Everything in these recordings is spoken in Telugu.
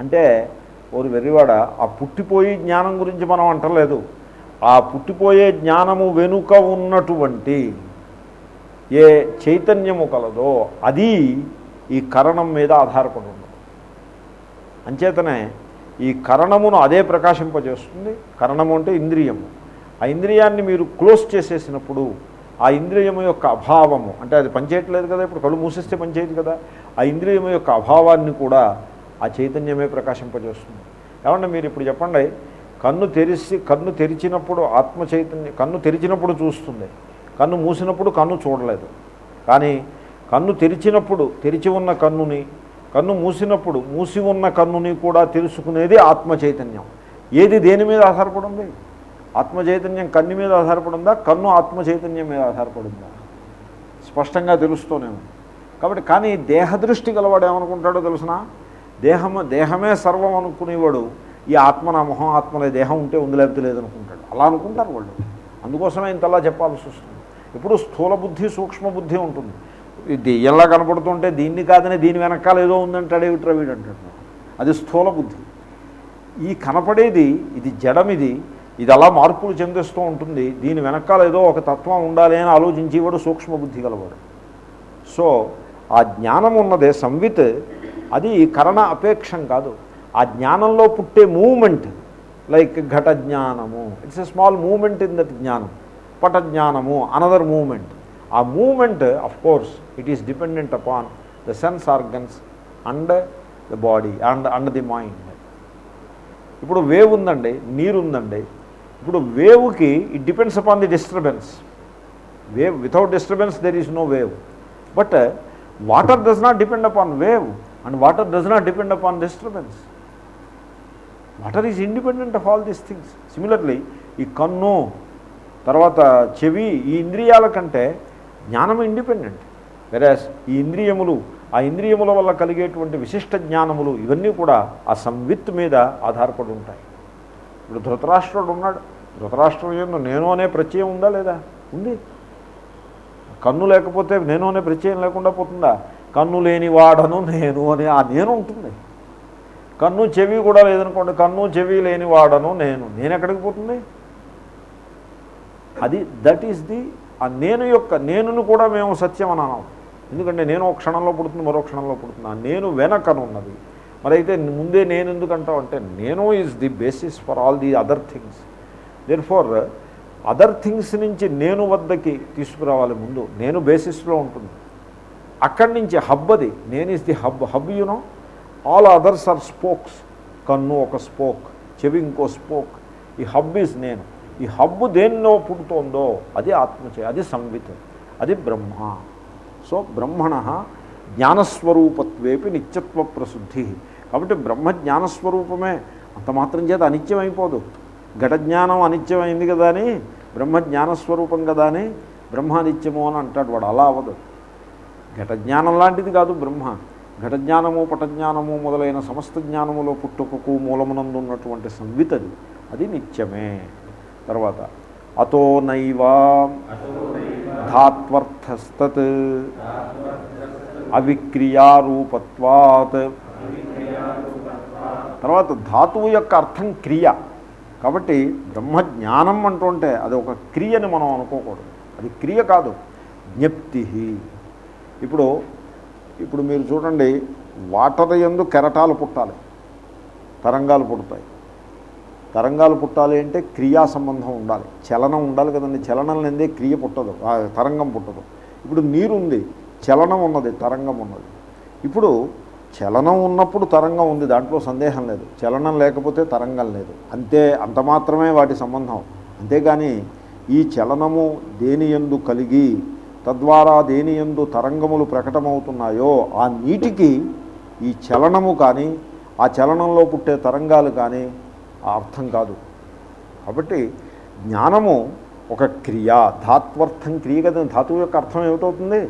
అంటే ఓరు వెర్రివాడ ఆ పుట్టిపోయి జ్ఞానం గురించి మనం అంటలేదు. ఆ పుట్టిపోయే జ్ఞానము వెనుక ఉన్నటువంటి ఏ చైతన్యము కలదో అది ఈ కరణం మీద ఆధారపడి ఉండదు. అంచేతనే ఈ కరణమును అదే ప్రకాశింపజేస్తుంది. కరణము అంటే ఇంద్రియము. ఆ ఇంద్రియాన్ని మీరు క్లోజ్ చేసేసినప్పుడు ఆ ఇంద్రియము యొక్క అభావము అంటే అది పనిచేయట్లేదు కదా ఇప్పుడు కళ్ళు మూసేస్తే పనిచేయదు కదా ఆ ఇంద్రియము యొక్క అభావాన్ని కూడా ఆ చైతన్యమే ప్రకాశింపజేస్తుంది. ఏమంటే మీరు ఇప్పుడు చెప్పండి కన్ను తెరిచి కన్ను తెరిచినప్పుడు ఆత్మ చైతన్యం కన్ను తెరిచినప్పుడు చూస్తుంది. కన్ను మూసినప్పుడు కన్ను చూడలేదు. కానీ కన్ను తెరిచినప్పుడు తెరిచి ఉన్న కన్నుని కన్ను మూసినప్పుడు మూసి ఉన్న కన్నుని కూడా తెలుసుకునేది ఆత్మ చైతన్యం. ఏది దేని మీద ఆధారపడింది? ఆత్మ చైతన్యం కన్ను మీద ఆధారపడిందా? కన్ను ఆత్మ చైతన్యం మీద ఆధారపడిందా? స్పష్టంగా తెలుస్తూనే ఉంది. కాబట్టి కానీ దేహదృష్టి గలవాడు ఏమనుకుంటాడో తెలుసినా? దేహము దేహమే సర్వం అనుకునేవాడు. ఈ ఆత్మ నా మొహం ఆత్మలే దేహం ఉంటే ఉంది లేకపోతే లేదనుకుంటాడు అలా అనుకుంటారు వాళ్ళు. అందుకోసమే ఇంతలా చెప్పాల్సి వస్తుంది. ఇప్పుడు స్థూల బుద్ధి సూక్ష్మ బుద్ధి ఉంటుంది. ఇది ఎలా కనపడుతుంటే దీన్ని కాదని దీని వెనకాల ఏదో ఉందంటాడు ఏమిట్రా వీడు అంటాడు. అది స్థూల బుద్ధి. ఈ కనపడేది ఇది జడమిది ఇది అలా మార్పులు చెందిస్తూ ఉంటుంది. దీని వెనకాల ఏదో ఒక తత్వం ఉండాలి అని ఆలోచించేవాడు సూక్ష్మ బుద్ధి గలవాడు. సో ఆ జ్ఞానం ఉన్నదే సంవిత్ అది కరణ అపేక్షం కాదు. ఆ జ్ఞానంలో పుట్టే మూమెంట్ లైక్ ఘట జ్ఞానము. It's a small moment in that జ్ఞానం. పట జ్ఞానము another moment a moment of course it is dependent upon the sense organs and the body and and the mind ఇప్పుడు వేవ్ ఉందండి నీరు ఉందండి. ఇప్పుడు వేవ్కి it depends upon the disturbance wave without disturbance there is no wave but water does not depend upon wave and water does not depend upon disturbance water is independent of all these things similarly ఈ కన్ను తర్వాత చెవి ఈ ఇంద్రియాల కంటే జ్ఞానం ఇండిపెండెంట్ వెరాస్ ఈ ఇంద్రియములు ఆ ఇంద్రియముల వల్ల కలిగేటువంటి విశిష్ట జ్ఞానములు ఇవన్నీ కూడా ఆ సంవిత్ మీద ఆధారపడి ఉంటాయి. ఇప్పుడు ధృతరాష్ట్రుడు ఉన్నాడు. ధృతరాష్ట్రం ఏందో నేను అనే ప్రత్యయం ఉందా లేదా? ఉంది. కన్ను లేకపోతే నేను అనే ప్రత్యయం లేకుండా పోతుందా? కన్ను లేని వాడను నేను అని ఆ నేను ఉంటుంది. కన్ను చెవి కూడా లేదనుకోండి కన్ను చెవి లేని వాడను నేను. నేను ఎక్కడికి పోతుంది? అది దట్ ఈస్ ది ఆ నేను యొక్క నేనును కూడా మేము సత్యం అని ఎందుకంటే నేను ఒక క్షణంలో పుడుతుంది మరో క్షణంలో పుడుతుంది. ఆ నేను వెనకనున్నది. మరి అయితే ముందే నేను ఎందుకంటావు అంటే నేను is the basis for all the other things therefore other things నుంచి నేను వద్దకి తీసుకురావాలి ముందు. నేను బేసిస్లో ఉంటుంది. అక్కడి నుంచి హబ్ అది నేను is the hub hub you know all others are spokes కన్ను ఒక స్పోక్ చెవి ఇంకో స్పోక్ ఈ హబ్ ఇస్ నేను ఈ హబ్బు దేనిలో పుడుతోందో అది ఆత్మచే అది సంవిత్ అది బ్రహ్మ. సో బ్రహ్మణ జ్ఞానస్వరూపత్వేపి నిత్యత్వ ప్రసిద్ధి కాబట్టి బ్రహ్మ జ్ఞానస్వరూపమే అంత మాత్రం చేత అనిత్యం అయిపోదు ఘట జ్ఞానం అనిత్యమైంది కదా అని బ్రహ్మ జ్ఞానస్వరూపం కదా అని బ్రహ్మ అనిత్యము అని అంటాడు వాడు అలా అవదు ఘటజ్ఞానం లాంటిది కాదు బ్రహ్మ. ఘటజ్ఞానము పటజ్ఞానము మొదలైన సమస్త జ్ఞానములో పుట్టుకకు మూలమునందు ఉన్నటువంటి సంవితది. అది నిత్యమే. తర్వాత అతో నైవా ధాత్వర్థస్తత్ అవిక్రియారూపత్వాత్. తర్వాత ధాతువు యొక్క అర్థం క్రియ. కాబట్టి బ్రహ్మజ్ఞానం అంటుంటే అది ఒక క్రియని మనం అనుకోకూడదు. అది క్రియ కాదు. జ్ఞప్తి ఇప్పుడు ఇప్పుడు మీరు చూడండి వాటర్ ఎందు కెరటాలు పుట్టాలి. తరంగాలు పుడతాయి. తరంగాలు పుట్టాలి అంటే క్రియా సంబంధం ఉండాలి. చలనం ఉండాలి కదండి. చలనం లేదే క్రియ పుట్టదు. తరంగం పుట్టదు. ఇప్పుడు నీరుంది చలనం ఉన్నది. తరంగం ఉన్నది. ఇప్పుడు చలనం ఉన్నప్పుడు తరంగం ఉంది. దాంట్లో సందేహం లేదు. చలనం లేకపోతే తరంగం లేదు. అంతే అంత మాత్రమే వాటి సంబంధం. అంతేగాని ఈ చలనము దేని ఎందు కలిగి తద్వారా దేని ఎందు తరంగములు ప్రకటమవుతున్నాయో ఆ నీటికి ఈ చలనము కానీ ఆ చలనంలో పుట్టే తరంగాలు కానీ అర్థం కాదు. కాబట్టి జ్ఞానము ఒక క్రియ ధాత్వర్థం క్రియ కదా ధాతువు యొక్క అర్థం ఏమిటవుతుంది?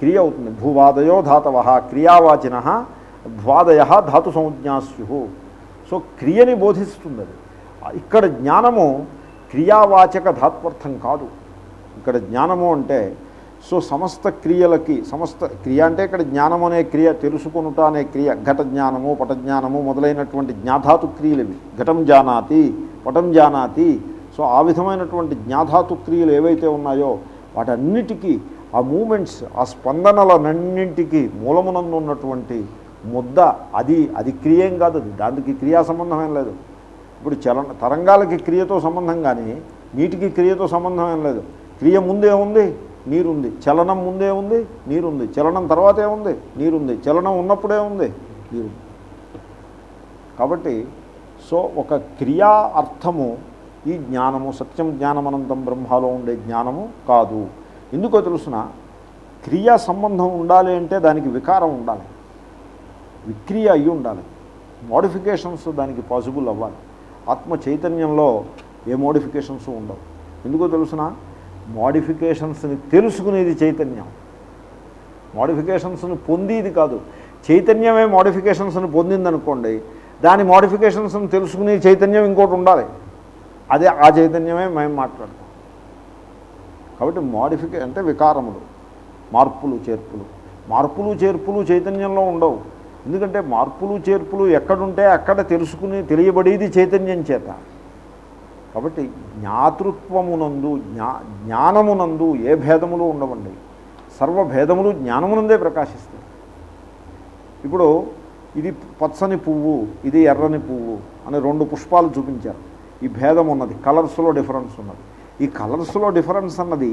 క్రియ అవుతుంది. భూవాదయో ధాతవ క్రియావాచిన భ్వాదయ ధాతు సంజ్ఞాస్యు సో క్రియని బోధిస్తుంది అది. ఇక్కడ జ్ఞానము క్రియావాచక ధాత్వర్థం కాదు. ఇక్కడ జ్ఞానము అంటే సో సమస్త క్రియలకి సమస్త క్రియ అంటే ఇక్కడ జ్ఞానం అనే క్రియ తెలుసుకొనుట అనే క్రియ ఘట జ్ఞానము పటజ్ఞానము మొదలైనటువంటి జ్ఞాధాతు క్రియలు ఇవి. ఘటం జానాతి పటం జానాతి. సో ఆ విధమైనటువంటి జ్ఞాధాతు క్రియలు ఏవైతే ఉన్నాయో వాటన్నిటికీ ఆ మూమెంట్స్ ఆ స్పందనలన్నింటికి మూలమునందు ఉన్నటువంటి ముద్ద అది అది క్రియేం కాదు అది. దానికి క్రియా సంబంధం ఏం లేదు. ఇప్పుడు చలన తరంగాలకి క్రియతో సంబంధం కానీ నీటికి క్రియతో సంబంధం ఏం లేదు. క్రియ ముందే ఉంది. నీరుంది. చలనం ముందే ఉంది నీరుంది. చలనం తర్వాతే ఉంది నీరుంది. చలనం ఉన్నప్పుడే ఉంది నీరు కాబట్టి సో ఒక క్రియా అర్థము ఈ జ్ఞానము సత్యం జ్ఞానమనంతం బ్రహ్మలో ఉండే జ్ఞానము కాదు. ఎందుకో తెలుసిన క్రియా సంబంధం ఉండాలి అంటే దానికి వికారం ఉండాలి. విక్రియ అయి ఉండాలి. మోడిఫికేషన్స్ దానికి పాసిబుల్ అవ్వాలి. ఆత్మ చైతన్యంలో ఏ మోడిఫికేషన్స్ ఉండవు. ఎందుకో తెలుసిన మోడిఫికేషన్స్ని తెలుసుకునేది చైతన్యం. మోడిఫికేషన్స్ను పొందేది కాదు. చైతన్యమే మోడిఫికేషన్స్ను పొందిందనుకోండి దాని మోడిఫికేషన్స్ని తెలుసుకునే చైతన్యం ఇంకోటి ఉండాలి. అదే ఆ చైతన్యమే మేము మాట్లాడతాం. కాబట్టి మోడిఫికే అంటే వికారములు మార్పులు చేర్పులు. మార్పులు చేర్పులు చైతన్యంలో ఉండవు. ఎందుకంటే మార్పులు చేర్పులు ఎక్కడుంటే అక్కడ తెలుసుకుని తెలియబడేది చైతన్యం చేత. కాబట్టి జ్ఞాతృత్వమునందు జ్ఞా జ్ఞానమునందు ఏ భేదములు ఉండవండి. సర్వభేదములు జ్ఞానమునందే ప్రకాశిస్తాయి. ఇప్పుడు ఇది పచ్చని పువ్వు ఇది ఎర్రని పువ్వు అని రెండు పుష్పాలు చూపించారు. ఈ భేదం ఉన్నది కలర్స్లో డిఫరెన్స్ ఉన్నది. ఈ కలర్స్లో డిఫరెన్స్ అన్నది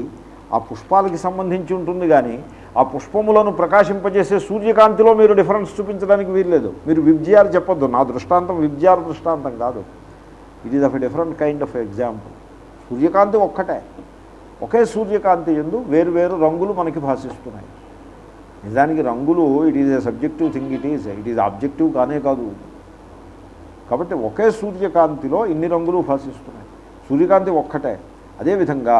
ఆ పుష్పాలకి సంబంధించి ఉంటుంది కానీ ఆ పుష్పములను ప్రకాశింపజేసే సూర్యకాంతిలో మీరు డిఫరెన్స్ చూపించడానికి వీల్లేదు. మీరు విబ్జియాలు చెప్పొద్దు. నా దృష్టాంతం విబ్జియాల దృష్టాంతం కాదు. It is of a different kind of example సూర్యకాంతి ఒక్కటే. ఒకే సూర్యకాంతి ఎందు వేరు వేరు రంగులు మనకి భాషిస్తున్నాయి. నిజానికి రంగులు it is a subjective thing it is it is objective కానే కాదు. కాబట్టి ఒకే సూర్యకాంతిలో ఇన్ని రంగులు భాషిస్తున్నాయి. సూర్యకాంతి ఒక్కటే. అదేవిధంగా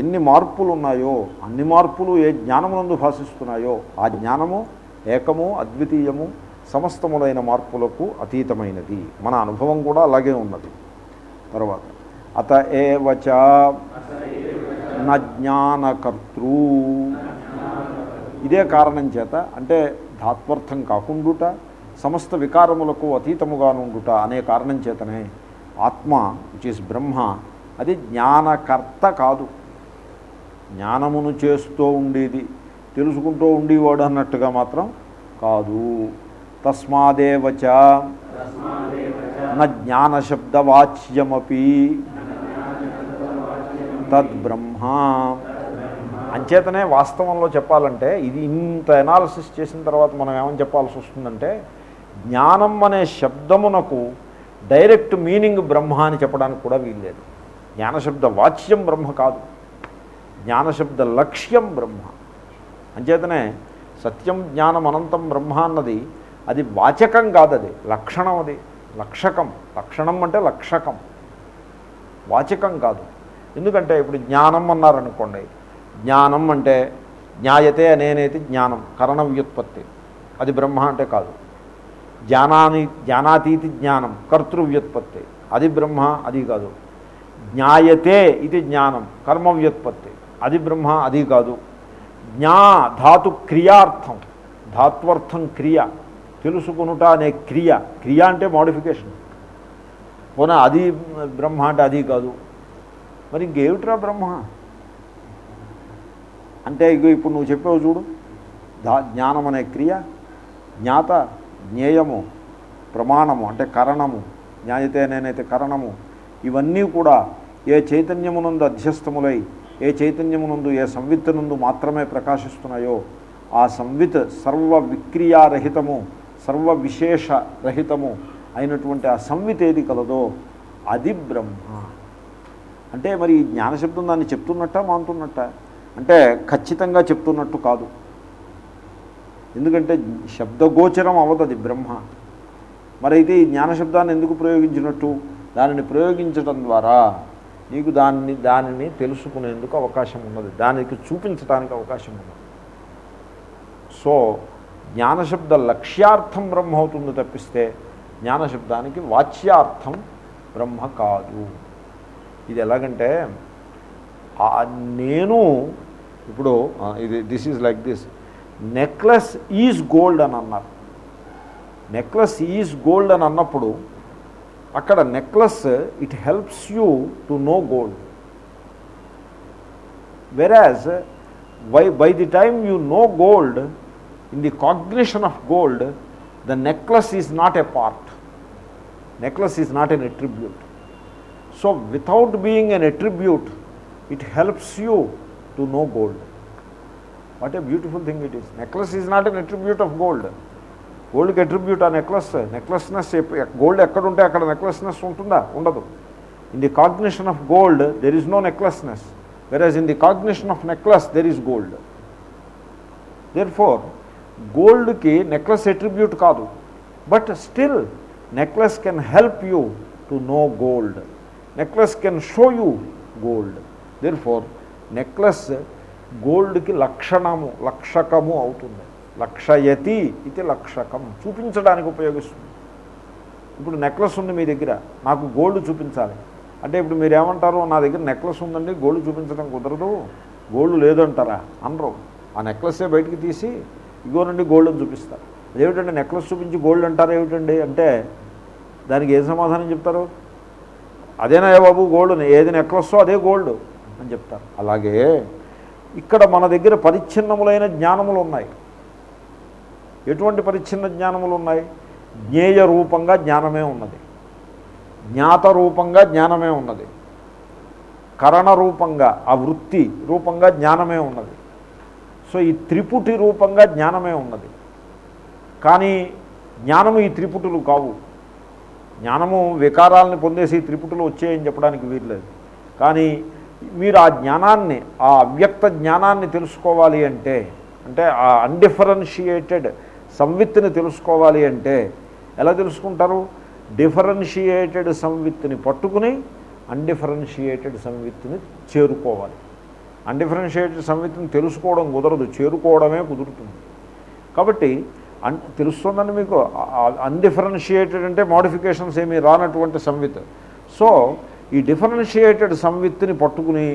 ఎన్ని మార్పులు ఉన్నాయో అన్ని మార్పులు ఏ జ్ఞానమునందు భాషిస్తున్నాయో ఆ జ్ఞానము ఏకము అద్వితీయము సమస్తములైన మార్పులకు అతీతమైనది. మన అనుభవం కూడా అలాగే ఉన్నది. తర్వాత. అత ఏవచ నజ్ఞానకర్తృ ఇదే కారణం చేత అంటే ధాత్వర్థం కాకుండుట సమస్త వికారములకు అతీతముగా నుండుట అనే కారణం చేతనే ఆత్మ విచ్ ఇస్ బ్రహ్మ అది జ్ఞానకర్త కాదు. జ్ఞానమును చేస్తూ ఉండేది తెలుసుకుంటూ ఉండేవాడు అన్నట్టుగా మాత్రం కాదు. తస్మాదేవచ జ్ఞానశబ్దవాచ్యమీ తద్బ్రహ్మ. అంచేతనే వాస్తవంలో చెప్పాలంటే ఇది ఇంత ఎనాలిసిస్ చేసిన తర్వాత మనం ఏమని చెప్పాల్సి వస్తుందంటే జ్ఞానం అనే శబ్దమునకు డైరెక్ట్ మీనింగ్ బ్రహ్మ అని చెప్పడానికి కూడా వీల్లేదు. జ్ఞానశబ్ద వాచ్యం బ్రహ్మ కాదు. జ్ఞానశబ్ద లక్ష్యం బ్రహ్మ. అంచేతనే సత్యం జ్ఞానం అనంతం బ్రహ్మ అన్నది అది వాచకం కాదు అది. లక్షణం అది. లక్షకం. లక్షణం అంటే లక్షకం. వాచకం కాదు. ఎందుకంటే ఇప్పుడు జ్ఞానం అన్నారనుకోండి. జ్ఞానం అంటే జ్ఞాయతే అనేనేది జ్ఞానం కరణ వ్యుత్పత్తి. అది బ్రహ్మ అంటే కాదు. జ్ఞానాని జ్ఞానాతీతి జ్ఞానం కర్తృవ్యుత్పత్తి అది బ్రహ్మ అది కాదు. జ్ఞాయతే ఇది జ్ఞానం కర్మ వ్యుత్పత్తి. అది బ్రహ్మ అది కాదు. జ్ఞా ధాతు క్రియార్థం. ధాత్వర్థం క్రియ. తెలుసుకునుట అనే క్రియ. క్రియ అంటే మోడిఫికేషన్ పోనా అది బ్రహ్మ అంటే అది కాదు. మరి ఇంకేమిట్రా బ్రహ్మ? అంటే ఇగో ఇప్పుడు నువ్వు చెప్పావు చూడు. దా జ్ఞానం అనే క్రియ జ్ఞాత జ్ఞేయము ప్రమాణము అంటే కరణము జ్ఞాయతే నేనైతే కరణము ఇవన్నీ కూడా ఏ చైతన్యమునందు అధ్యస్థములై ఏ చైతన్యమునందు ఏ సంవిత్తనందు మాత్రమే ప్రకాశిస్తున్నాయో ఆ సంవిత్ సర్వ విక్రియారహితము సర్వ విశేష రహితము అయినటువంటి ఆ సంవిత్ ఏది కలదో అది బ్రహ్మ. అంటే మరి ఈ జ్ఞానశబ్దం దాన్ని చెప్తున్నట్ట మాంటున్నట్ట అంటే ఖచ్చితంగా చెప్తున్నట్టు కాదు. ఎందుకంటే శబ్దగోచరం అవదది బ్రహ్మ. మరైతే ఈ జ్ఞానశబ్దాన్ని ఎందుకు ప్రయోగించినట్టు? దానిని ప్రయోగించడం ద్వారా నీకు దాన్ని దానిని తెలుసుకునేందుకు అవకాశం ఉన్నది. దానికి చూపించడానికి అవకాశం ఉన్నది. సో జ్ఞానశబ్ద లక్ష్యార్థం బ్రహ్మ అవుతుంది తప్పిస్తే జ్ఞానశబ్దానికి వాచ్యార్థం బ్రహ్మ కాదు. ఇది ఎలాగంటే నేను ఇప్పుడు ఇది this is like this necklace is gold అని అన్నారు. నెక్లెస్ ఈజ్ గోల్డ్ అని అన్నప్పుడు అక్కడ necklace it helps you to know gold whereas by by the time you know gold in the cognition of gold the necklace is not a part necklace is not an attribute so without being an attribute it helps you to know gold what a beautiful thing it is necklace is not an attribute of gold గోల్డ్కి అట్రిబ్యూట్ ఆ నెక్లెస్ నెక్లెస్నెస్ గోల్డ్ ఎక్కడ ఉంటే అక్కడ నెక్లెస్నెస్ ఉంటుందా? ఉండదు. In the cognition of gold there is no necklaceness whereas in the cognition of necklace there is gold therefore గోల్డ్కి necklace attribute కాదు. But still necklace can help you to know gold. Necklace can show you gold. Therefore necklace గోల్డ్కి లక్షణము లక్షకము అవుతుంది. లక్షయతి ఇది లక్షకం. చూపించడానికి ఉపయోగిస్తుంది. ఇప్పుడు నెక్లెస్ ఉంది మీ దగ్గర. నాకు గోల్డ్ చూపించాలి. అంటే ఇప్పుడు మీరు ఏమంటారు? నా దగ్గర నెక్లెస్ ఉందండి గోల్డ్ చూపించడం కుదరదు. గోల్డ్ లేదంటారా? అనరు. ఆ నెక్లెస్సే బయటికి తీసి ఇగోనండి గోల్డ్ అని చూపిస్తారు అదేమిటంటే నెక్లెస్ చూపించి గోల్డ్ అంటారు ఏమిటండి? అంటే దానికి ఏం సమాధానం చెప్తారు? అదేనా బాబు గోల్డ్? ఏది నెక్లెస్సో అదే గోల్డ్ అని చెప్తారు. అలాగే ఇక్కడ మన దగ్గర పరిచ్ఛిన్నములైన జ్ఞానములు ఉన్నాయి. ఎటువంటి పరిచ్ఛిన్న జ్ఞానములు ఉన్నాయి? జ్ఞేయ రూపంగా జ్ఞానమే ఉన్నది. జ్ఞాత రూపంగా జ్ఞానమే ఉన్నది. కరణ రూపంగా ఆ వృత్తి రూపంగా జ్ఞానమే ఉన్నది. సో ఈ త్రిపుటి రూపంగా జ్ఞానమే ఉన్నది. కానీ జ్ఞానము ఈ త్రిపుటులు కావు. జ్ఞానము వికారాలను పొందేసి త్రిపుటులు వచ్చాయని చెప్పడానికి వీర్లేదు కానీ మీరు ఆ జ్ఞానాన్ని ఆ అవ్యక్త జ్ఞానాన్ని తెలుసుకోవాలి అంటే అంటే ఆ అన్డిఫరెన్షియేటెడ్ సంవిత్తిని తెలుసుకోవాలి అంటే ఎలా తెలుసుకుంటారు? డిఫరెన్షియేటెడ్ సంవిత్తిని పట్టుకుని అన్డిఫరెన్షియేటెడ్ సంవిత్తిని చేరుకోవాలి. అన్డిఫరెన్షియేటెడ్ సంవిత్తుని తెలుసుకోవడం కుదరదు చేరుకోవడమే కుదురుతుంది. కాబట్టి అన్ తెలుస్తుందని మీకు అన్డిఫరెన్షియేటెడ్ అంటే మోడిఫికేషన్స్ ఏమీ రానటువంటి సంవిత్. సో ఈ డిఫరెన్షియేటెడ్ సంవిత్ని పట్టుకుని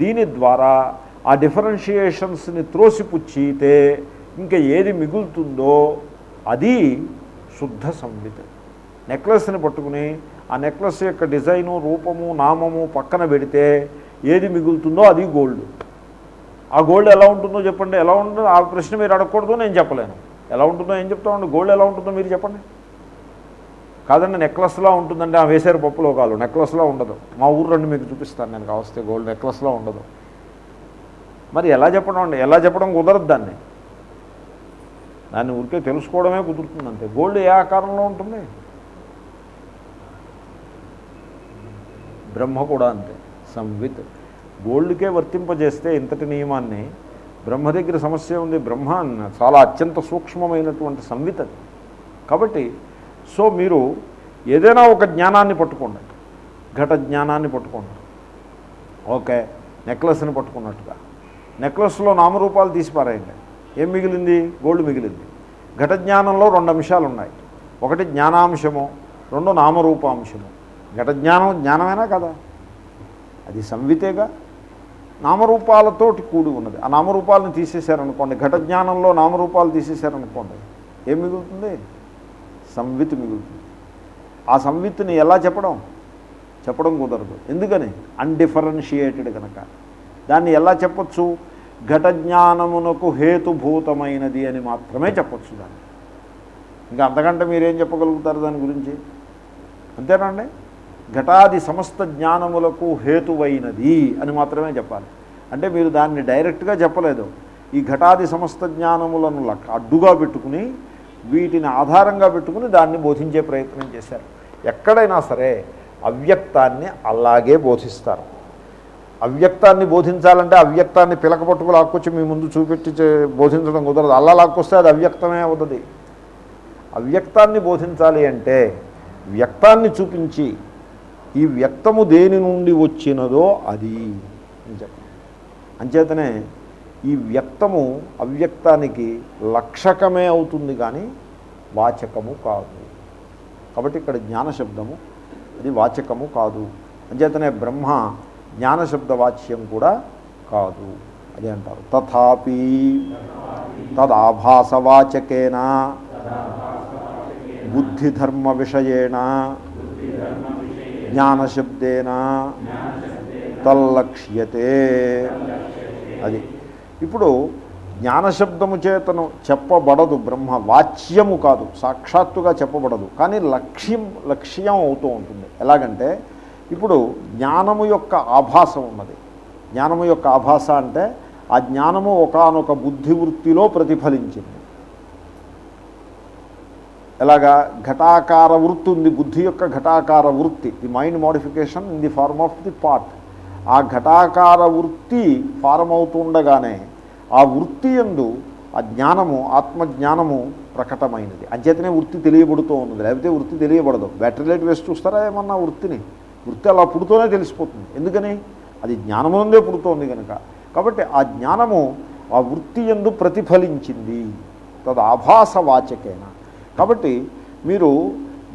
దీని ద్వారా ఆ డిఫరెన్షియేషన్స్ని త్రోసిపుచ్చితే ఇంకా ఏది మిగులుతుందో అది శుద్ధ సంవిత్. నెక్లెస్ని పట్టుకుని ఆ నెక్లెస్ యొక్క డిజైను రూపము నామము పక్కన పెడితే ఏది మిగులుతుందో అది గోల్డ్. ఆ గోల్డ్ ఎలా ఉంటుందో చెప్పండి. ఎలా ఉంటుందో ఆ ప్రశ్న మీరు అడగకూడదు నేను చెప్పలేను. ఎలా ఉంటుందో ఏం చెప్తామండి? గోల్డ్ ఎలా ఉంటుందో మీరు చెప్పండి. కాదండి నెక్లెస్లా ఉంటుందంటే ఆ వేసారు పప్పులో కాదు నెక్లెస్లా ఉండదు. మా ఊరు రండి మీకు చూపిస్తాను నేను కావస్తే గోల్డ్ నెక్లెస్లా ఉండదు. మరి ఎలా చెప్పడం అండి? ఎలా చెప్పడం కుదరదు దాన్ని. దాన్ని ఊరికే తెలుసుకోవడమే కుదురుతుంది అంతే గోల్డ్ ఏ ఆకారంలో ఉంటుంది? బ్రహ్మ కూడా అంతే. సంవిత్ గోల్డ్కే వర్తింపజేస్తే ఇంతటి నియమాన్ని బ్రహ్మ దగ్గర సమస్య ఉంది. బ్రహ్మ చాలా అత్యంత సూక్ష్మమైనటువంటి సంవిత్ అది. కాబట్టి సో మీరు ఏదైనా ఒక జ్ఞానాన్ని పట్టుకోండి. ఘట జ్ఞానాన్ని పట్టుకోండి. ఓకే నెక్లెస్ని పట్టుకున్నట్టుగా. నెక్లెస్లో నామరూపాలు తీసి ఏం మిగిలింది? గోల్డ్ మిగిలింది. ఘట జ్ఞానంలో రెండు అంశాలు ఉన్నాయి. ఒకటి జ్ఞానాంశము రెండు నామరూపాంశము. ఘట జ్ఞానం జ్ఞానమేనా కదా? అది సంవితేగా నామరూపాలతోటి కూడి ఉన్నది. ఆ నామరూపాలను తీసేశారనుకోండి ఘట జ్ఞానంలో నామరూపాలు తీసేశారనుకోండి ఏం మిగులుతుంది? సంవిత్ మిగులుతుంది. ఆ సంవిత్ని ఎలా చెప్పడం? చెప్పడం కుదరదు. ఎందుకని? అన్డిఫరెన్షియేటెడ్ కనుక దాన్ని ఎలా చెప్పచ్చు? ఘట జ్ఞానమునకు హేతుభూతమైనది అని మాత్రమే చెప్పచ్చు దాన్ని. ఇంకా అంతకంటే మీరేం చెప్పగలుగుతారు దాని గురించి? అంతేనండి ఘటాది సమస్త జ్ఞానములకు హేతువైనది అని మాత్రమే చెప్పాలి. అంటే మీరు దాన్ని డైరెక్ట్గా చెప్పలేదు. ఈ ఘటాది సమస్త జ్ఞానములను అడ్డుగా పెట్టుకుని వీటిని ఆధారంగా పెట్టుకుని దాన్ని బోధించే ప్రయత్నం చేశారు. ఎక్కడైనా సరే అవ్యక్తాన్ని అలాగే బోధిస్తారు. అవ్యక్తాన్ని బోధించాలంటే అవ్యక్తాన్ని పిలక పట్టుకు లాక్కొచ్చి మీ ముందు చూపెట్టి బోధించడం కుదరదు. అల్లా లాక్కొస్తే అది అవ్యక్తమే అవుతుంది. అవ్యక్తాన్ని బోధించాలి అంటే వ్యక్తాన్ని చూపించి ఈ వ్యక్తము దేని నుండి వచ్చినదో అది అని అంచేతనే ఈ వ్యక్తము అవ్యక్తానికి లక్షకమే అవుతుంది కానీ వాచకము కాదు. కాబట్టి ఇక్కడ జ్ఞానశబ్దము అది వాచకము కాదు. అంచేతనే బ్రహ్మ జ్ఞానశబ్ద వాచ్యం కూడా కాదు. అది అంటారు. తథాపి తదాభాసవాచకేన బుద్ధిధర్మ విషయేణ జ్ఞానశబ్దేన? తల్లక్ష్యతే. అది. ఇప్పుడు జ్ఞానశబ్దము చేతను చెప్పబడదు బ్రహ్మ వాచ్యము కాదు సాక్షాత్తుగా చెప్పబడదు. కానీ లక్ష్యం లక్ష్యం అవుతూ ఉంటుంది. ఎలాగంటే ఇప్పుడు జ్ఞానము యొక్క ఆభాసం ఉన్నది. జ్ఞానము యొక్క ఆభాస అంటే ఆ జ్ఞానము ఒకనొక బుద్ధివృత్తిలో ప్రతిఫలించింది. ఎలాగా ఘటాకార వృత్తి ఉంది బుద్ధి యొక్క ఘటాకార వృత్తి the mind modification in the form of the part ఆ ఘటాకార వృత్తి ఫారం అవుతుండగానే ఆ వృత్తి ఎందు ఆ జ్ఞానము ఆత్మజ్ఞానము ప్రకటమైనది. అంచేతనే వృత్తి తెలియబడుతూ ఉన్నది. లేకపోతే వృత్తి తెలియబడదు. బ్యాటరీ లైట్ వేసి చూస్తారా ఏమన్నా వృత్తిని? వృత్తి అలా పుడుతూనే తెలిసిపోతుంది. ఎందుకని? అది జ్ఞానముందే పుడుతోంది కనుక కాబట్టి ఆ జ్ఞానము ఆ వృత్తి ఎందు ప్రతిఫలించింది. తదు ఆభాసవాచకేన కాబట్టి మీరు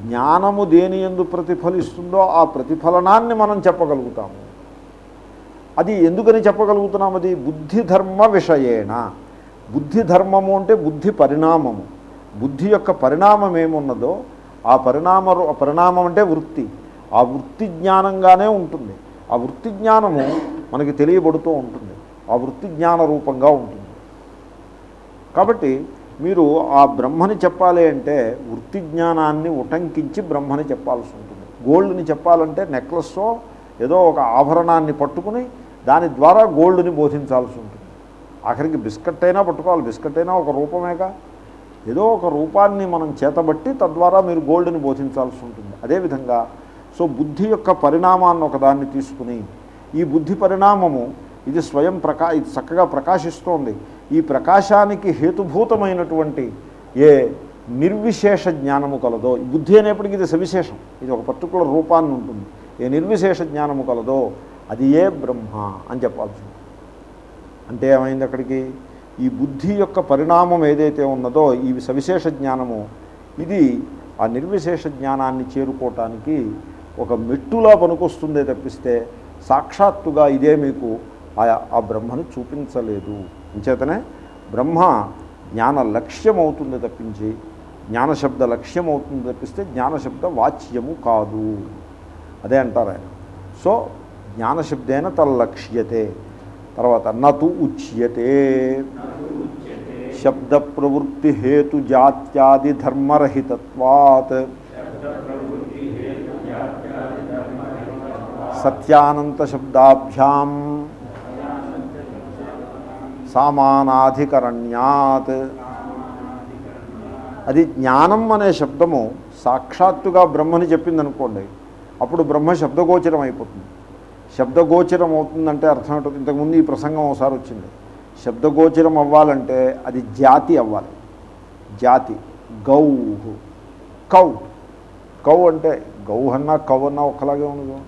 జ్ఞానము దేని ఎందు ప్రతిఫలిస్తుందో ఆ ప్రతిఫలనాన్ని మనం చెప్పగలుగుతాము. అది ఎందుకని చెప్పగలుగుతున్నాం అది? బుద్ధిధర్మ విషయేణ. బుద్ధి ధర్మము అంటే బుద్ధి పరిణామము. బుద్ధి యొక్క పరిణామం ఏమున్నదో ఆ పరిణామ పరిణామం అంటే వృత్తి. ఆ వృత్తి జ్ఞానంగానే ఉంటుంది. ఆ వృత్తి జ్ఞానము మనకి తెలియబడుతూ ఉంటుంది. ఆ వృత్తి జ్ఞాన రూపంగా ఉంటుంది. కాబట్టి మీరు ఆ బ్రహ్మని చెప్పాలి అంటే వృత్తి జ్ఞానాన్ని ఉటంకించి బ్రహ్మని చెప్పాల్సి ఉంటుంది. గోల్డ్ని చెప్పాలంటే నెక్లెస్సో ఏదో ఒక ఆభరణాన్ని పట్టుకుని దాని ద్వారా గోల్డ్ని బోధించాల్సి ఉంటుంది. ఆఖరికి బిస్కెట్ అయినా పట్టుకోవాలి. బిస్కెట్ అయినా ఒక రూపమేగా? ఏదో ఒక రూపాన్ని మనం చేతబట్టి తద్వారా మీరు గోల్డ్ని బోధించాల్సి ఉంటుంది. అదేవిధంగా సో బుద్ధి యొక్క పరిణామాన్ని ఒకదాన్ని తీసుకుని ఈ బుద్ధి పరిణామము ఇది స్వయం ప్రకా ఇది చక్కగా ప్రకాశిస్తోంది. ఈ ప్రకాశానికి హేతుభూతమైనటువంటి ఏ నిర్విశేష జ్ఞానము కలదో ఈ బుద్ధి అనేప్పటికీ ఇది సవిశేషం. ఇది ఒక పర్టికులర్ రూపాన్ని ఉంటుంది. ఏ నిర్విశేష జ్ఞానము కలదో అది ఏ బ్రహ్మ అని చెప్పాల్సి అంటే ఏమైంది అక్కడికి? ఈ బుద్ధి యొక్క పరిణామం ఏదైతే ఉన్నదో ఈ సవిశేష జ్ఞానము ఇది ఆ నిర్విశేష జ్ఞానాన్ని చేరుకోవటానికి ఒక మెట్టులా పనికొస్తుందే తప్పిస్తే సాక్షాత్తుగా ఇదే మీకు ఆ ఆ బ్రహ్మను చూపించలేదు. అంచేతనే బ్రహ్మ జ్ఞాన లక్ష్యం అవుతుంది తప్పించి జ్ఞానశబ్ద లక్ష్యం అవుతుంది తప్పిస్తే జ్ఞానశబ్ద వాచ్యము కాదు. అదే అంటారు ఆయన. సో జ్ఞానశబ్దేన తల్లక్ష్యతే తర్వాత నతు ఉచ్యతే. శబ్ద ప్రవృత్తి హేతు జాత్యాది ధర్మరహితత్వాత్. సత్యానంత శబ్దాభ్యాం సామానాధికరణ్యాత్. అది జ్ఞానం అనే శబ్దము సాక్షాత్తుగా బ్రహ్మని చెప్పిందనుకోండి అప్పుడు బ్రహ్మ శబ్దగోచరం అయిపోతుంది. శబ్దగోచరం అవుతుందంటే అర్థం ఏంటో ఇంతకుముందు ఈ ప్రసంగం ఒకసారి వచ్చింది. శబ్దగోచరం అవ్వాలంటే అది జాతి అవ్వాలి. జాతి గౌ కౌ. కౌ అంటే గౌ అన్నా కౌ అన్నా ఒకలాగే ఉండదు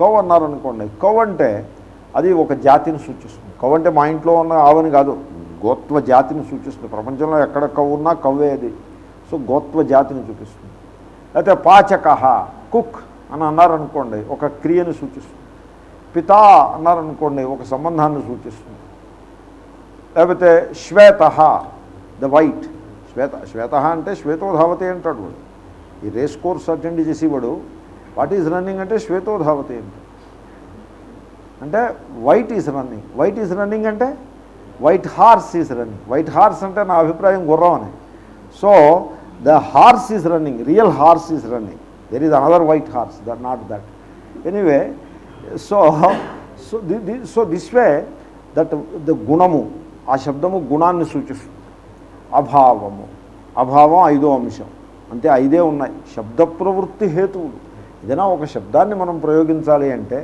కౌ అన్నారనుకోండి కౌ అంటే అది ఒక జాతిని సూచిస్తుంది. కౌ అంటే మా ఇంట్లో ఉన్న ఆవని కాదు గోత్వ జాతిని సూచిస్తుంది. ప్రపంచంలో ఎక్కడ కవ్వు ఉన్నా కవ్వే అది. సో గోత్వ జాతిని చూపిస్తుంది అయితే పాచక కుక్ అని అన్నారనుకోండి ఒక క్రియను సూచిస్తుంది. పితా అన్నారనుకోండి ఒక సంబంధాన్ని సూచిస్తుంది. లేకపోతే శ్వేత ద వైట్. శ్వేత శ్వేత అంటే శ్వేతోధావతి అంటాడు వాడు. ఈ రేస్ కోర్స్ అటెండ్ చేసేవాడు వాట్ ఈజ్ రన్నింగ్ అంటే శ్వేతోధావతి అంటాడు. అంటే white is running white is running అంటే white horse is running white horse అంటే నా అభిప్రాయం గుర్రం అని so the horse is running real horse is running there is another white horse that not that anyway so so so this way that the గుణము ఆ శబ్దము గుణాన్ని సూచిస్తుంది. అభావము. అభావం ఐదో అంశం. అంతే ఐదే ఉన్నాయి. శబ్ద ప్రవృత్తి హేతువులు. ఏదైనా ఒక శబ్దాన్ని మనం ప్రయోగించాలి అంటే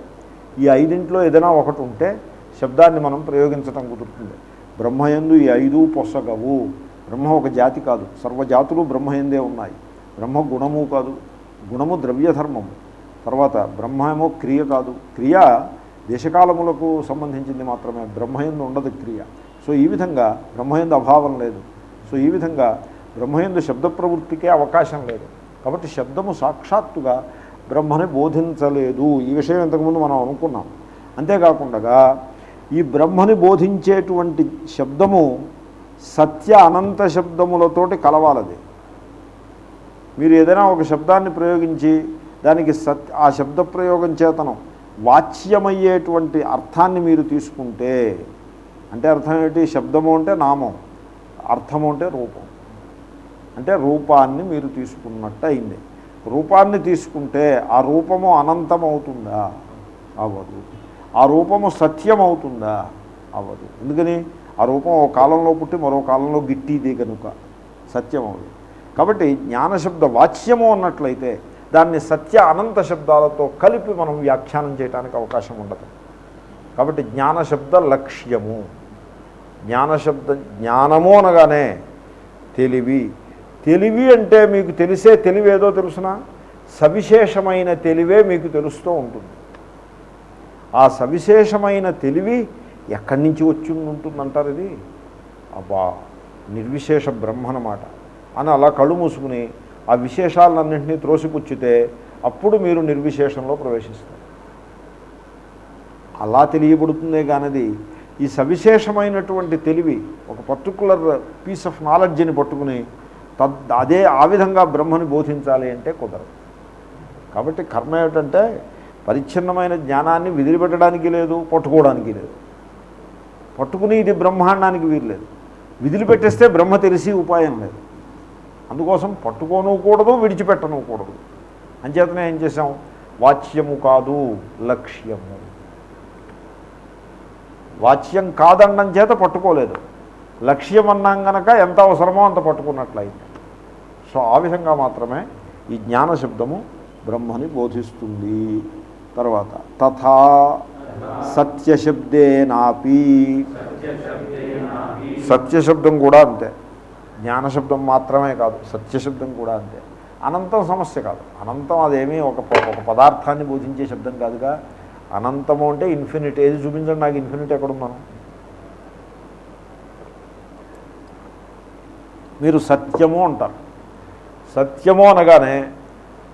ఈ ఐదింట్లో ఏదైనా ఒకటి ఉంటే శబ్దాన్ని మనం ప్రయోగించటం కుదురుతుంది. బ్రహ్మయందు ఈ ఐదు పొసగవు. బ్రహ్మ ఒక జాతి కాదు. సర్వజాతులు బ్రహ్మయందే ఉన్నాయి. బ్రహ్మ గుణము కాదు. గుణము ద్రవ్యధర్మము. తర్వాత బ్రహ్మేమో క్రియ కాదు. క్రియ దేశకాలములకు సంబంధించింది మాత్రమే. బ్రహ్మయందు ఉండదు క్రియ. సో ఈ విధంగా బ్రహ్మయందు అభావం లేదు. సో ఈ విధంగా బ్రహ్మయందు శబ్ద ప్రవృత్తికే అవకాశం లేదు. కాబట్టి శబ్దము సాక్షాత్తుగా బ్రహ్మని బోధించలేదు. ఈ విషయం ఇంతకుముందు మనం అనుకున్నాం. అంతేకాకుండా ఈ బ్రహ్మని బోధించేటువంటి శబ్దము సత్య అనంత శబ్దములతోటి కలవాలది. మీరు ఏదైనా ఒక శబ్దాన్ని ప్రయోగించి దానికి సత్ ఆ శబ్ద ప్రయోగం చేతనం వాచ్యమయ్యేటువంటి అర్థాన్ని మీరు తీసుకుంటే అంటే అర్థం ఏమిటి? శబ్దము అంటే నామం అర్థము అంటే రూపం. అంటే రూపాన్ని మీరు తీసుకున్నట్టు అయింది రూపాన్ని తీసుకుంటే ఆ రూపము అనంతం అవుతుందా అవ్వదు ఆ రూపము సత్యం అవుతుందా అవ్వదు ఎందుకని? ఆ రూపం ఒక కాలంలో పుట్టి మరో కాలంలో గిట్టిది కనుక సత్యం అవ్వదు కాబట్టి జ్ఞానశబ్ద వాచ్యము అన్నట్లయితే దాన్ని సత్య అనంత శబ్దాలతో కలిపి మనం వ్యాఖ్యానం చేయడానికి అవకాశం ఉండదు. కాబట్టి జ్ఞానశబ్ద లక్ష్యము. జ్ఞానశబ్ద జ్ఞానము అనగానే తెలివి తెలివి అంటే మీకు తెలిసే తెలివి ఏదో తెలుసునా? సవిశేషమైన తెలివే మీకు తెలుస్తూ ఉంటుంది. ఆ సవిశేషమైన తెలివి ఎక్కడి నుంచి వచ్చి ఉంటుందంటారు ఇది? అబ్బా నిర్విశేష బ్రహ్మనమాట. అని అలా కళ్ళు మూసుకుని ఆ విశేషాలన్నింటినీ త్రోసిపుచ్చితే అప్పుడు మీరు నిర్విశేషంలో ప్రవేశిస్తారు. అలా తెలియబడుతుందే కానది ఈ సవిశేషమైనటువంటి తెలివి ఒక పర్టికులర్ పీస్ ఆఫ్ నాలెడ్జ్ని పట్టుకుని తద్ అదే ఆ విధంగా బ్రహ్మని బోధించాలి అంటే కుదరదు. కాబట్టి కర్మ ఏమిటంటే పరిచ్ఛిన్నమైన జ్ఞానాన్ని విదిలిపెట్టడానికి లేదు పట్టుకోవడానికి లేదు. పట్టుకుని ఇది బ్రహ్మాండానికి వీరలేదు విదిలిపెట్టేస్తే బ్రహ్మ తెలిసి ఉపాయం లేదు. అందుకోసం పట్టుకోనుకూడదు విడిచిపెట్టనుకూడదు. అంచేతనే ఏం చేసాం వాచ్యము కాదు లక్ష్యము. వాచ్యం కాదనడం చేత పట్టుకోలేదు. లక్ష్యం అన్నాం గనక ఎంత అవసరమో అంత పట్టుకున్నట్లయింది. సో ఆ విధంగా మాత్రమే ఈ జ్ఞాన శబ్దము బ్రహ్మని బోధిస్తుంది. తర్వాత తథా సత్యశబ్దేనాపి సత్యశబ్దం కూడా అంతే. జ్ఞానశబ్దం మాత్రమే కాదు సత్యశబ్దం కూడా అంతే. అనంతం సమస్య కాదు. అనంతం అదేమీ ఒక ఒక పదార్థాన్ని బోధించే శబ్దం కాదుగా. అనంతము అంటే ఇన్ఫినిట్. ఏది చూపించండి నాకు ఇన్ఫినిట్ ఎక్కడున్నాను మీరు సత్యము అంటారు. సత్యము అనగానే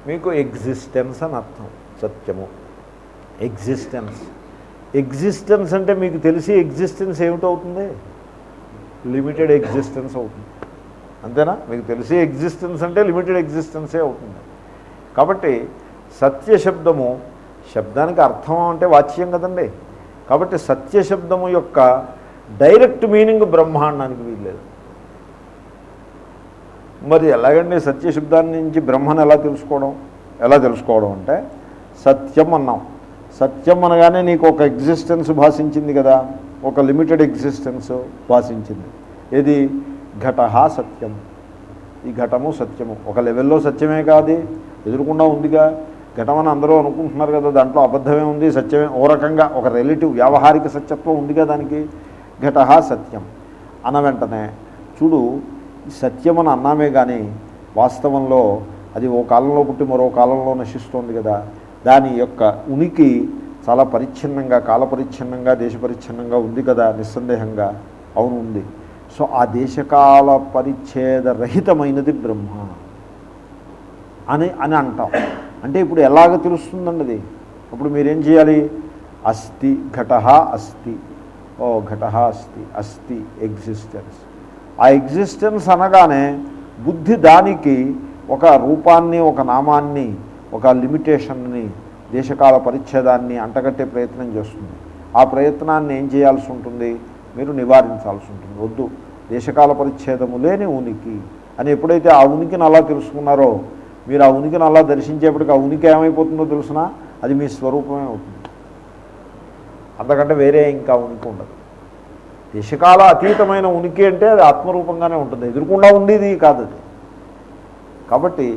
మీకు ఎగ్జిస్టెన్స్ అని అర్థం. సత్యము. ఎగ్జిస్టెన్స్ ఎగ్జిస్టెన్స్ అంటే మీకు తెలిసి ఎగ్జిస్టెన్స్ ఏమిటవుతుంది లిమిటెడ్ ఎగ్జిస్టెన్స్ అవుతుంది. అంతేనా? మీకు తెలిసి ఎగ్జిస్టెన్స్ అంటే లిమిటెడ్ ఎగ్జిస్టెన్సే అవుతుంది. కాబట్టి సత్య శబ్దము శబ్దానికి అర్థం అంటే వాచ్యం కదండి. కాబట్టి సత్యశబ్దము యొక్క డైరెక్ట్ మీనింగ్ బ్రహ్మాండానికి వీల్లేదు. మరి ఎలాగండి సత్యశబ్దాన్ని నుంచి బ్రహ్మను ఎలా తెలుసుకోవడం? ఎలా తెలుసుకోవడం అంటే సత్యం అన్నాం. సత్యం అనగానే నీకు ఒక ఎగ్జిస్టెన్స్ భాషించింది కదా. ఒక లిమిటెడ్ ఎగ్జిస్టెన్స్ భాషించింది. ఏది? ఘట సత్యం. ఈ ఘటము సత్యము. ఒక లెవెల్లో సత్యమే కాదు? ఎదురుకుండా ఉందిగా. ఘటమని అందరూ అనుకుంటున్నారు కదా దాంట్లో అబద్ధమే ఉంది సత్యమే. ఓ రకంగా ఒక రిలేటివ్ వ్యావహారిక సత్యత్వం ఉందిగా దానికి. ఘట సత్యం. అన్న వెంటనే చూడు సత్యమని సత్యం అన్నామే కానీ వాస్తవంలో అది ఓ కాలంలో పుట్టి మరో కాలంలో నశిస్తోంది కదా. దాని యొక్క ఉనికి చాలా పరిచ్ఛిన్నంగా కాలపరిచ్ఛిన్నంగా దేశపరిచ్ఛిన్నంగా ఉంది కదా నిస్సందేహంగా. అవును ఉంది. సో ఆ దేశకాల పరిచ్ఛేద రహితమైనది బ్రహ్మ అని అని అంటాం. అంటే ఇప్పుడు ఎలాగ తెలుస్తుందండి అది అప్పుడు మీరేం చేయాలి? అస్థి ఘట అస్థి. ఓ ఘట అస్థి. అస్థి ఎగ్జిస్టెన్స్ ఆ ఎగ్జిస్టెన్స్ అనగానే బుద్ధి దానికి ఒక రూపాన్ని ఒక నామాన్ని ఒక లిమిటేషన్ని దేశకాల పరిచ్ఛేదాన్ని అంటగట్టే ప్రయత్నం చేస్తుంది. ఆ ప్రయత్నాన్ని ఏం చేయాల్సి ఉంటుంది? మీరు నివారించాల్సి ఉంటుంది. వద్దు. దేశకాల పరిచ్ఛేదము లేని ఉనికి అని ఎప్పుడైతే ఆ ఉనికిని అలా తెలుసుకున్నారో మీరు ఆ ఉనికిని అలా దర్శించేప్పటికి ఆ ఉనికి ఏమైపోతుందో తెలుసునా? అది మీ స్వరూపమే అవుతుంది. అంతకంటే వేరే ఇంకా ఉనికి ఉండదు. దేశకాల అతీతమైన ఉనికి అంటే అది ఆత్మరూపంగానే ఉంటుంది. ఎదురుకుండా ఉండేది కాదు అది. కాబట్టి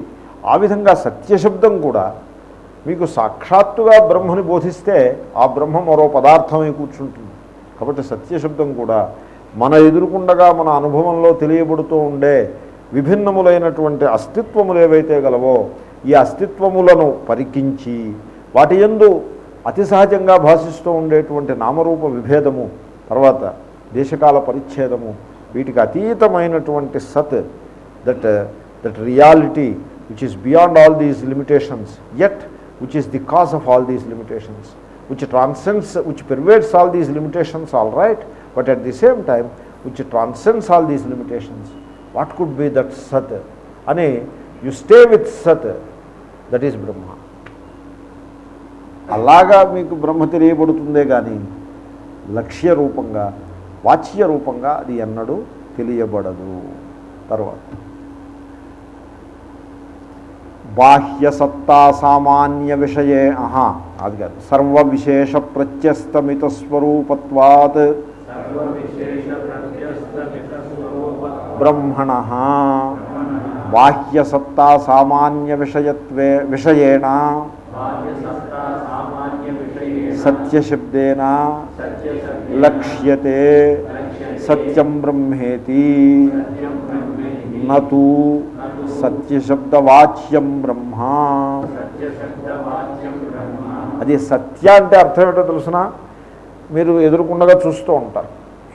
ఆ విధంగా సత్యశబ్దం కూడా మీకు సాక్షాత్తుగా బ్రహ్మని బోధిస్తే ఆ బ్రహ్మ మరో పదార్థమై కూర్చుంటుంది. కాబట్టి సత్యశబ్దం కూడా మన ఎదురుకుండగా మన అనుభవంలో తెలియబడుతూ ఉండే విభిన్నములైనటువంటి అస్తిత్వములు ఏవైతే గలవో ఈ అస్తిత్వములను పరికించి వాటి యందు అతి సహజంగా భాషిస్తూ ఉండేటువంటి నామరూప విభేదము తర్వాత దేశకాల పరిచ్ఛేదము వీటికి అతీతమైనటువంటి సత్ that that reality which is beyond all these limitations at which is the cause of all these limitations which transcends which pervades all these limitations all right but at the same time which transcends all these limitations what could be that సత్ అని యు స్టే విత్ సత్ దట్ ఈస్ బ్రహ్మ అలాగా మీకు బ్రహ్మ తెలియబడుతుందే కానీ లక్ష్య రూపంగా వాచ్య రూపంగా అది ఎన్నడూ తెలియబడదు. తర్వాత. బాహ్య సత్తా సామాన్య విషయే ఆహా అది కాదు. సర్వ విశేష ప్రత్యస్తమిత స్వరూపత్వాత్ బ్రహ్మణ. బాహ్య సత్తా సామాన్య విషయత్వే విషయేణ. సత్యశబ్దేన? లక్ష్యతే సత్యం బ్రహ్మేతి. నూ సత్యశబ్దవాచ్యం బ్రహ్మ. అది సత్య అంటే అర్థం ఏంటో తెలుసిన? మీరు ఎదురుకుండగా చూస్తూ ఉంటారు.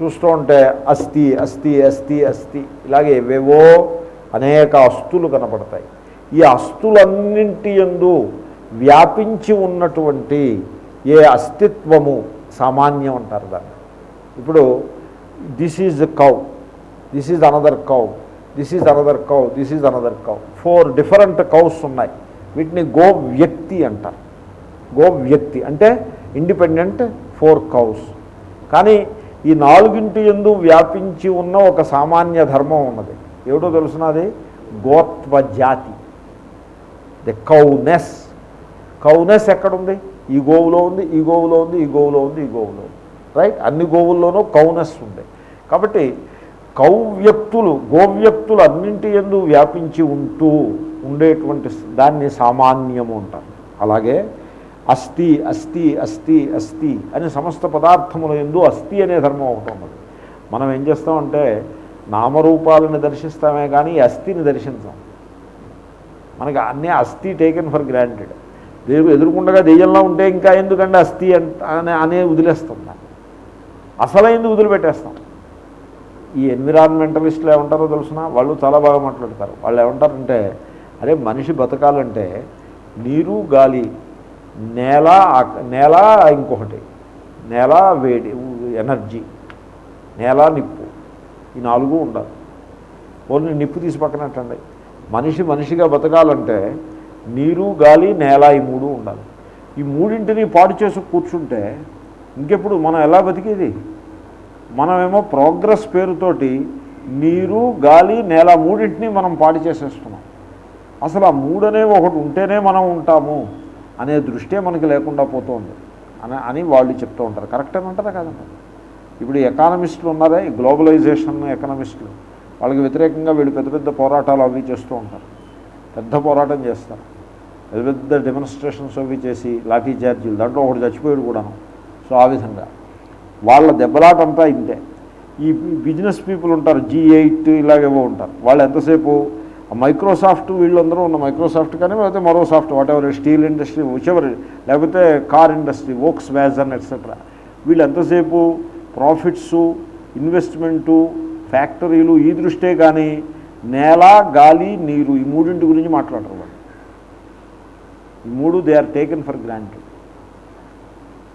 చూస్తూ ఉంటే అస్థి అస్థి అస్థి అస్థి. ఇలాగే ఏవేవో అనేక అస్తులు కనపడతాయి. ఈ అస్తులన్నింటి ఎందు వ్యాపించి ఉన్నటువంటి ఏ అస్తిత్వము సామాన్యం అంటారు దాన్ని. ఇప్పుడు this is cow this is another cow this is another cow this is another cow four different cows ఉన్నాయి. వీటిని గో వ్యక్తి అంటారు. గో వ్యక్తి అంటే ఇండిపెండెంట్ ఫోర్ కౌస్ కానీ ఈ నాలుగింటి ఎందు వ్యాపించి ఉన్న ఒక సామాన్య ధర్మం ఉన్నది. ఏమిటో తెలుసున్నది గోత్వ జాతి. ది కౌనెస్ కౌనెస్ ఎక్కడుంది? ఈ గోవులో ఉంది ఈ గోవులో ఉంది ఈ గోవులో ఉంది ఈ గోవులో ఉంది. రైట్ అన్ని గోవుల్లోనూ కౌనెస్ ఉంది కాబట్టి కౌవ్యక్తులు గోవ్యక్తులు అన్నింటి ఎందు వ్యాపించి ఉంటూ ఉండేటువంటి దాన్ని సామాన్యము అంటారు. అలాగే అస్థి అస్థి అస్థి అస్థి అని సమస్త పదార్థముల ఎందు అస్థి అనే ధర్మం ఒకటి ఉన్నది. మనం ఏం చేస్తామంటే నామరూపాలను దర్శిస్తామే కానీ ఈ అస్థిని దర్శించాం. మనకి అన్నీ అస్థి టేకెన్ ఫర్ గ్రాంటెడ్ దేవుడు ఎదురుకుండగా దెయ్యంలో ఉంటే ఇంకా ఎందుకంటే అస్థి అంట అనే అనే వదిలేస్తాం దాన్ని. అసలైంది వదిలిపెట్టేస్తాం. ఈ ఎన్విరాన్మెంటలిస్టులు ఏమంటారో తెలుసిన? వాళ్ళు చాలా బాగా మాట్లాడతారు. వాళ్ళు ఏమంటారంటే అరే మనిషి బతకాలంటే నీరు గాలి నేల నేల ఇంకొకటి. నేల వేడి ఎనర్జీ. నేల నిప్పు. ఈ నాలుగు ఉండాలి. ఓన్లీ నిప్పు తీసి పక్కనట్టండి మనిషి మనిషిగా బతకాలంటే నీరు గాలి నేల ఈ మూడు ఉండాలి. ఈ మూడింటిని పాడు చేసి కూర్చుంటే ఇంకెప్పుడు మనం ఎలా బతికేది? మనమేమో ప్రోగ్రెస్ పేరుతోటి నీరు గాలి నేల మూడింటిని మనం పాడు చేసేస్తున్నాం. అసలు ఆ మూడనేవి ఒకటి ఉంటేనే మనం ఉంటాము అనే దృష్టే మనకి లేకుండా పోతుంది అని అని వాళ్ళు చెప్తూ ఉంటారు. కరెక్ట్ అంటారా కాదంటారు ఇప్పుడు ఎకానమిస్టులు ఉన్నారే గ్లోబలైజేషన్ ఎకనమిస్టులు. వాళ్ళకి వ్యతిరేకంగా వీళ్ళు పెద్ద పెద్ద పోరాటాలు అవి చేస్తూ ఉంటారు. పెద్ద పోరాటం చేస్తారు. పెద్ద పెద్ద డెమోన్స్ట్రేషన్స్ అవి చేసి లాఠీ చార్జీలు దాంట్లో ఒకటి చచ్చిపోయాడు కూడాను. సో ఆ విధంగా. వాళ్ళ దెబ్బలాటంతా ఇంతే. ఈ బిజినెస్ పీపుల్ ఉంటారు జీ ఎయిట్ ఇలాగేవో ఉంటారు. వాళ్ళు ఎంతసేపు ఆ మైక్రోసాఫ్ట్ వీళ్ళందరూ ఉన్న మైక్రోసాఫ్ట్ కానీ లేకపోతే మరో soft whatever steel industry whichever లేకపోతే car industry Volkswagen etcetera వీళ్ళు ఎంతసేపు ప్రాఫిట్సు ఇన్వెస్ట్మెంటు ఫ్యాక్టరీలు ఈ దృష్టే కానీ నేల గాలి నీరు ఈ మూడింటి గురించి మాట్లాడరు ఈ మూడు they are taken for granted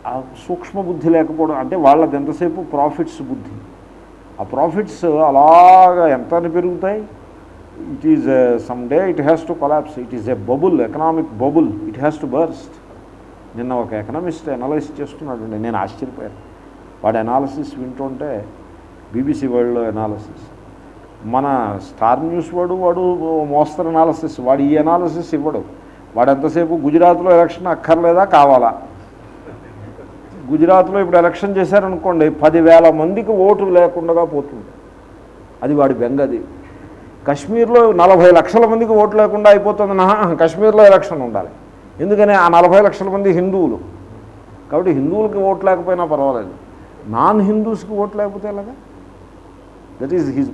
ఆ సూక్ష్మ బుద్ధి లేకపోవడం అంటే వాళ్ళది ఎంతసేపు? ప్రాఫిట్స్ బుద్ధి. ఆ ప్రాఫిట్స్ అలాగా ఎంత అని పెరుగుతాయి it is some day it has to collapse it is a bubble economic bubble it has to burst నిన్న ఒక ఎకనామిస్ట్ అనలైజ్ చేస్తున్నాడండి నేను ఆశ్చర్యపోయాను. వాడు అనాలసిస్ వింటుంటే బీబీసీ వరల్డ్లో అనాలసిస్ మన స్టార్ న్యూస్ వాడు వాడు మోస్తరు ఎనాలిసిస్ వాడు ఈ ఎనాలిసిస్ ఇవ్వడు. వాడు ఎంతసేపు గుజరాత్లో ఎలక్షన్ అక్కర్లేదా? కావాలా. గుజరాత్లో ఇప్పుడు ఎలక్షన్ చేశారనుకోండి పదివేల మందికి ఓటు లేకుండా పోతుంది. అది వాడి బెంగది. కశ్మీర్లో నలభై లక్షల మందికి ఓటు లేకుండా అయిపోతుంది. నా కశ్మీర్లో ఎలక్షన్ ఉండాలి. ఎందుకని ఆ నలభై లక్షల మంది హిందువులు. కాబట్టి హిందువులకి ఓటు లేకపోయినా పర్వాలేదు. నాన్ హిందూస్కి ఓటు లేకపోతే ఎలాగా? దట్ ఈస్ హిజ్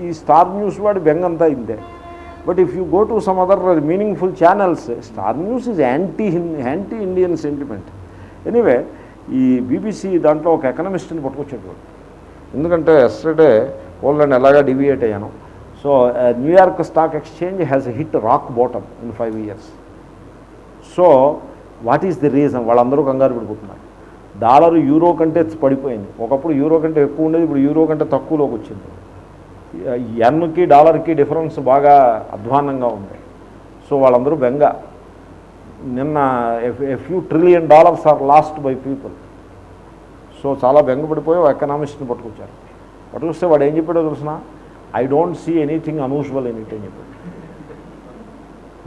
ఈ స్టార్ న్యూస్ వాడి బెంగంతా ఇంతే. But if you go to some other meaningful channels star news is anti anti Indian sentiment. Anyway ఈ బీబీసీ దాంట్లో ఒక ఎకనమిస్ట్ని పట్టుకొచ్చాడు. ఎందుకంటే ఎస్టర్డే పోల్యాండ్ ఎలాగా డివియేట్ అయ్యాను. So New York stock exchange has hit rock bottom in five years. So what is the reason? వాళ్ళందరూ కంగారు పడిపోతున్నారు. డాలర్ యూరో కంటే పడిపోయింది. ఒకప్పుడు యూరో కంటే ఎక్కువ ఉండేది ఇప్పుడు యూరో కంటే తక్కువలోకి వచ్చింది. ఎన్కి డాలర్కి డిఫరెన్స్ బాగా అధ్వాన్నంగా ఉంది. సో వాళ్ళందరూ బెంగ. నిన్న few trillion dollars are lost by people so చాలా బెంగపడిపోయి ఒక ఎకనామిస్ట్ని పట్టుకొచ్చారు. పట్టుకొస్తే వాడు ఏం చెప్పాడో తెలిసిన? I don't see anything unusual in it అని చెప్పాడు.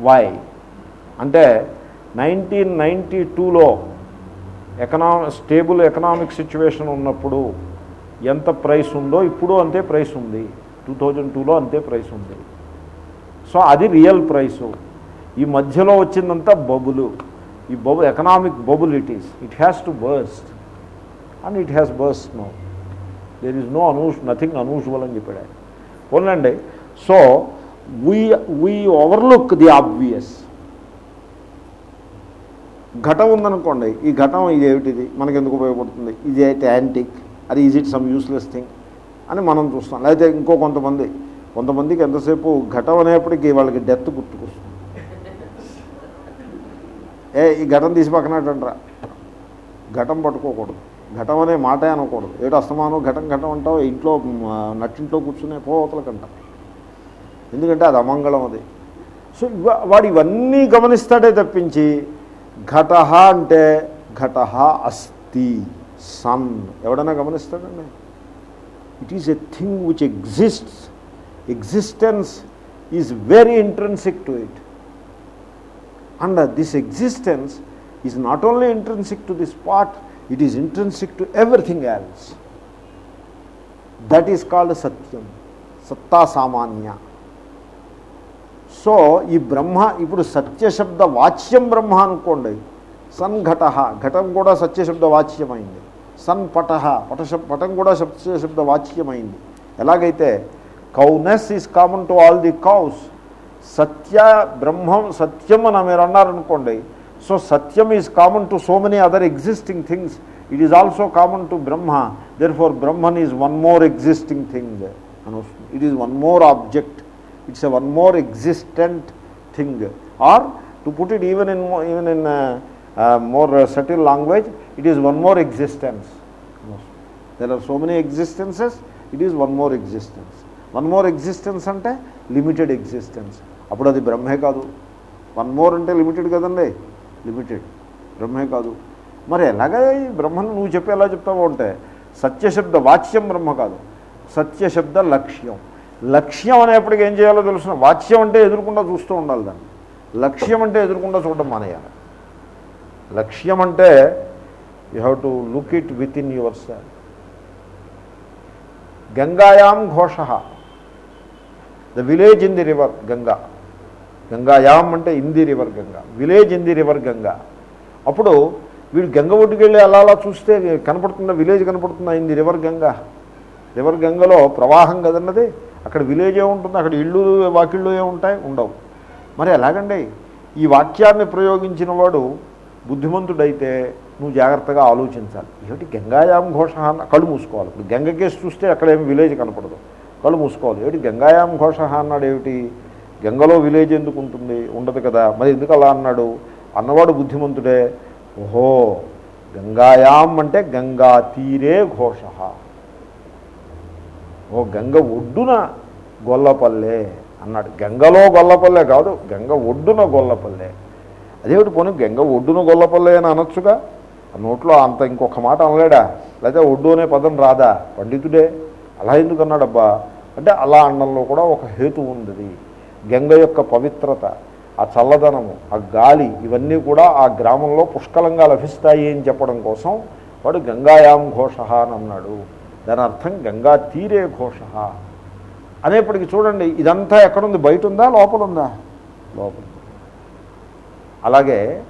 వై అంటే నైన్టీన్ నైంటీ టూలో ఎకనా స్టేబుల్ ఎకనామిక్ సిచ్యువేషన్ ఉన్నప్పుడు ఎంత ప్రైస్ ఉందో ఇప్పుడు అంతే ప్రైస్ ఉంది. టూ థౌజండ్ టూలో అంతే ప్రైస్ ఉంది. సో అది రియల్ ప్రైసు. ఈ మధ్యలో వచ్చిందంతా బబులు. ఈ బబు economic bubble it is. It has to burst and it has burst no there is no Anu's nothing unusual అని చెప్పాడు ఆయన. So we we overlook the obvious ఘటం ఉందనుకోండి. ఈ ఘటం ఇది ఏమిటిది? మనకి ఎందుకు ఉపయోగపడుతుంది? ఇది అయితే యాంటిక్ అది is it some useless thing అని మనం చూస్తాం. లేకపోతే ఇంకో కొంతమంది కొంతమందికి ఎంతసేపు ఘటం అనేప్పటికీ వాళ్ళకి డెత్ గుర్తుకొస్తుంది. ఏ ఈ ఘటం తీసి పక్కనట్టంట్రా ఘటం పట్టుకోకూడదు. ఘటం అనే మాటే అనకూడదు. ఏటో అస్తమానం ఘటం ఘటం అంటావు ఇంట్లో నట్టింట్లో కూర్చునే పోవతలకంట ఎందుకంటే అది అమంగళం అది. సో వాడు ఇవన్నీ గమనిస్తాడే తప్పించి ఘట అంటే ఘట అస్తి సన్. ఎవడైనా గమనిస్తాడండి? It is a thing which exists existence is very intrinsic to it and this existence is not only intrinsic to this part it is intrinsic to everything else that is called సత్యం సత్తా సామాన్య సో ఈ బ్రహ్మ ఇప్పుడు సత్యశబ్ద వాచ్యం బ్రహ్మ అనుకోండి. సన్ ఘటం కూడా సత్యశబ్ద వాచ్యమైంది. సన్ పట పటశబ్ పటం కూడా సత్యశబ్ద వాచ్యమైంది. ఎలాగైతే cowness is common to all the cows సత్య బ్రహ్మం సత్యం అని మీరు అన్నారనుకోండి so Satyam is common to so many other existing things it is also common to Brahma therefore Brahman is one more existing thing అని వస్తుంది. It is one more object it's a one more existent thing. Or to put it even in even in more subtle language it is one more existence there are so many existences it is one more existence one more existence అంటే లిమిటెడ్ ఎగ్జిస్టెన్స్ అప్పుడు అది బ్రహ్మే కాదు. వన్ మోర్ అంటే లిమిటెడ్ కదండి? లిమిటెడ్ బ్రహ్మే కాదు. మరి ఎలాగా ఈ బ్రహ్మను నువ్వు చెప్పి ఎలా చెప్తావు అంటే సత్యశబ్ద వాచ్యం బ్రహ్మ కాదు. సత్యశబ్ద లక్ష్యం. లక్ష్యం అనేప్పటికీ ఏం చేయాలో తెలుసిన? వాచ్యం అంటే ఎదురుకుండా చూస్తూ ఉండాలి దాన్ని. లక్ష్యం అంటే ఎదురుకుండా చూడడం మానేయాలి. లక్ష్యం అంటే you have to look it with in your self గంగాయాం ఘోష the village in the river Ganga గంగాయాం అంటే in the river Ganga village in the river Ganga అప్పుడు వీడు గంగ ఒడ్డుకి వెళ్ళి అలా అలా చూస్తే కనపడుతుందా విలేజ్ కనపడుతుందా in the river Ganga river గంగలో ప్రవాహం కదన్నది అక్కడ విలేజ్ ఏముంటుంది అక్కడ ఇళ్ళు వాకిళ్ళు ఏముంటాయి ఉండవు మరి ఎలాగండి ఈ వాక్యాన్ని ప్రయోగించిన వాడు బుద్ధిమంతుడైతే నువ్వు జాగ్రత్తగా ఆలోచించాలి. ఏమిటి? గంగాయాం ఘోష అన్న కళ్ళు మూసుకోవాలి. ఇప్పుడు గంగ కేసు చూస్తే అక్కడ ఏమి విలేజ్ కనపడదు. కళ్ళు మూసుకోవాలి. ఏమిటి? గంగాయాం ఘోష అన్నాడు ఏమిటి? గంగలో విలేజ్ ఎందుకు ఉంటుంది? ఉండదు కదా. మరి ఎందుకు అలా అన్నాడు? అన్నవాడు బుద్ధిమంతుడే. ఓహో! గంగాయాం అంటే గంగా తీరే ఘోష ఓ గంగ ఒడ్డున గొల్లపల్లె అన్నాడు. గంగలో గొల్లపల్లె కాదు గంగ ఒడ్డున గొల్లపల్లె. అదేమిటి పోనీ? గంగ ఒడ్డున గొల్లపల్లె అని అనొచ్చుగా? నోట్లో అంత ఇంకొక మాట అనలేడా? లేకపోతే ఒడ్డు అనే పదం రాదా? పండితుడే. అలా ఎందుకు అన్నాడబ్బా? అంటే అలా అన్నంలో కూడా ఒక హేతు ఉంది గంగ యొక్క పవిత్రత ఆ చల్లదనము ఆ గాలి ఇవన్నీ కూడా ఆ గ్రామంలో పుష్కలంగా లభిస్తాయి అని చెప్పడం కోసం వాడు గంగాయాం ఘోష అని అన్నాడు. దాని అర్థం గంగా తీరే ఘోష. అనేప్పటికీ చూడండి ఇదంతా ఎక్కడుంది? బయట ఉందా లోపల ఉందా లోపల. అలాగే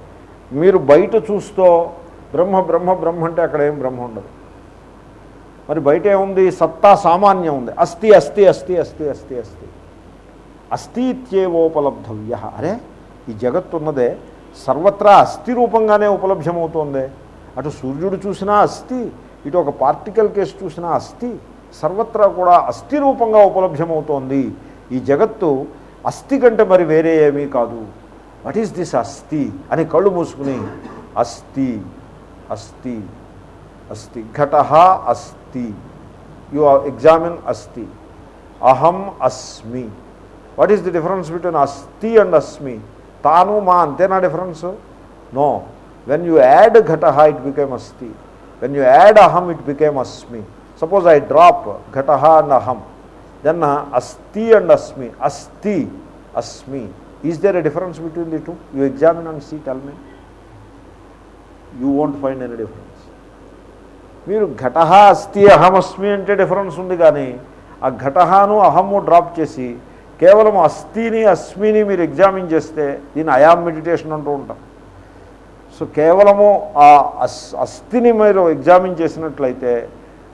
మీరు బయట చూస్తూ బ్రహ్మ బ్రహ్మ బ్రహ్మ అంటే అక్కడ ఏం బ్రహ్మ ఉండదు. మరి బయట ఏముంది? సత్తా సామాన్యం ఉంది. అస్థి అస్థి అస్థి అస్థి అస్థి అస్థి. అస్థిత్యేవోపలబ్ధవ్య. అరే ఈ జగత్తు ఉన్నదే సర్వత్రా అస్థి రూపంగానే ఉపలభ్యమవుతోంది. అటు సూర్యుడు చూసినా అస్థి ఇటు ఒక పార్టికల్ కేసు చూసినా అస్థి సర్వత్రా కూడా అస్థి రూపంగా ఉపలభ్యమవుతోంది. ఈ జగత్తు అస్థి కంటే మరి వేరే ఏమీ కాదు. వాట్ ఈస్ దిస్ అస్థి? అని కళ్ళు మూసుకుని అస్థి. అస్థి అస్తి ఘట అస్తి యు ఎగ్జామిన్ అస్తి అహం అస్మి what is the difference between అస్తి అండ్ అస్మి తాను మా అంతేనా difference no when you add ఘట ఇట్ బికేమ్ అస్తి వెన్ యూ యాడ్ అహం ఇట్ బికేమ్ అస్మి సపోజ్ ఐ డ్రాప్ ఘట అండ్ అహం దెన్ అస్తి అండ్ అస్మి అస్తి అస్మి is there a difference between the two you examine and see tell me you won't find any difference. మీరు ఘట అస్థి అహమస్మి అంటే డిఫరెన్స్ ఉంది కానీ ఆ ఘటహాను అహము డ్రాప్ చేసి కేవలం అస్థిని అస్మిని మీరు ఎగ్జామిన్ చేస్తే దీని అయామ్ మెడిటేషన్ అంటూ ఉంటాం. సో కేవలము ఆ అస్ అస్థిని మీరు ఎగ్జామిన్ చేసినట్లయితే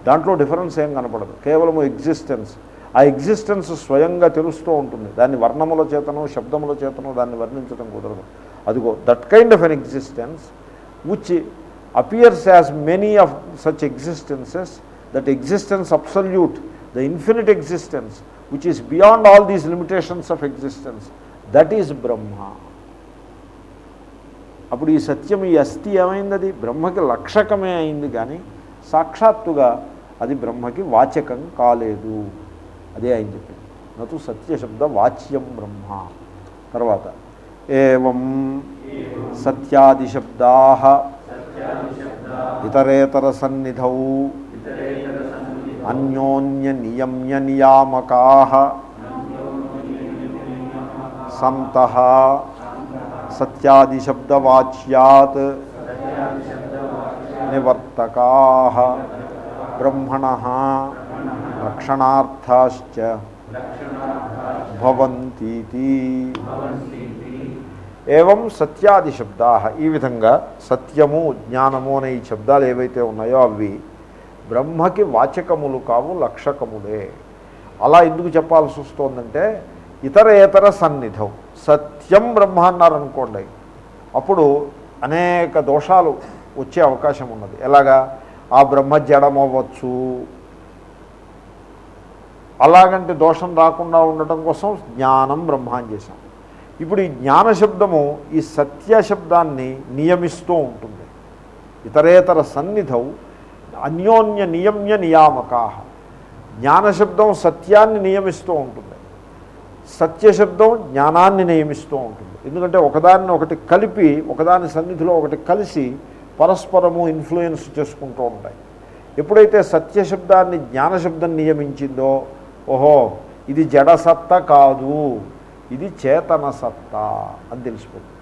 దాంట్లో డిఫరెన్స్ ఏం కనపడదు. కేవలము ఎగ్జిస్టెన్స్. ఆ ఎగ్జిస్టెన్స్ స్వయంగా తెలుస్తూ ఉంటుంది. దాన్ని వర్ణముల చేతను శబ్దముల చేతను దాన్ని వర్ణించడం కుదరదు. అదిగో that kind of an existence which appears as many of such existences, that existence absolute, the infinite existence, which is beyond all these limitations of existence, that is Brahma. అప్పుడు ఈ సత్యం ఈ అస్థి ఏమైంది బ్రహ్మకి లక్షకమే అయింది కానీ సాక్షాత్తుగా అది బ్రహ్మకి వాచకం కాలేదు అదే ఆయన చెప్పింది నటు సత్యశబ్ద వాచ్యం బ్రహ్మ తర్వాత ఏం సత్యాదిశబ్దా ఇతరేతర సన్నిధౌ అన్యోన్య నియమ్య నియామకా సంత సత్యాదిశబ్దవాచ్యాత్ నివర్తకా బ్రహ్మణ రక్షణార్థాశ్చ భవంతీతి ఏవం సత్యాది శబ్దా. ఈ విధంగా సత్యము జ్ఞానము అనే ఈ శబ్దాలు ఏవైతే ఉన్నాయో అవి బ్రహ్మకి వాచకములు కావు లక్షకములే. అలా ఎందుకు చెప్పాల్సి వస్తుందంటే ఇతర ఏతర సన్నిధం సత్యం బ్రహ్మ అన్నారనుకోండి అప్పుడు అనేక దోషాలు వచ్చే అవకాశం ఉన్నది. ఎలాగా? ఆ బ్రహ్మ జడమవ్వచ్చు. అలాగంటే దోషం రాకుండా ఉండటం కోసం జ్ఞానం బ్రహ్మ అని చేశాం. ఇప్పుడు ఈ జ్ఞానశబ్దము ఈ సత్యశబ్దాన్ని నియమిస్తూ ఉంటుంది. ఇతరేతర సన్నిధౌ అన్యోన్య నియమ్య నియామకా. జ్ఞానశబ్దం సత్యాన్ని నియమిస్తూ ఉంటుంది. సత్యశబ్దం జ్ఞానాన్ని నియమిస్తూ ఉంటుంది. ఎందుకంటే ఒకదాన్ని ఒకటి కలిపి ఒకదాని సన్నిధిలో ఒకటి కలిసి పరస్పరము ఇన్ఫ్లుయెన్స్ చేసుకుంటూ ఉంటాయి. ఎప్పుడైతే సత్యశబ్దాన్ని జ్ఞానశబ్దం నియమించిందో ఓహో ఇది జడసత్త కాదు. ఇది చేతన సత్తా అని తెలిసిపోతుంది.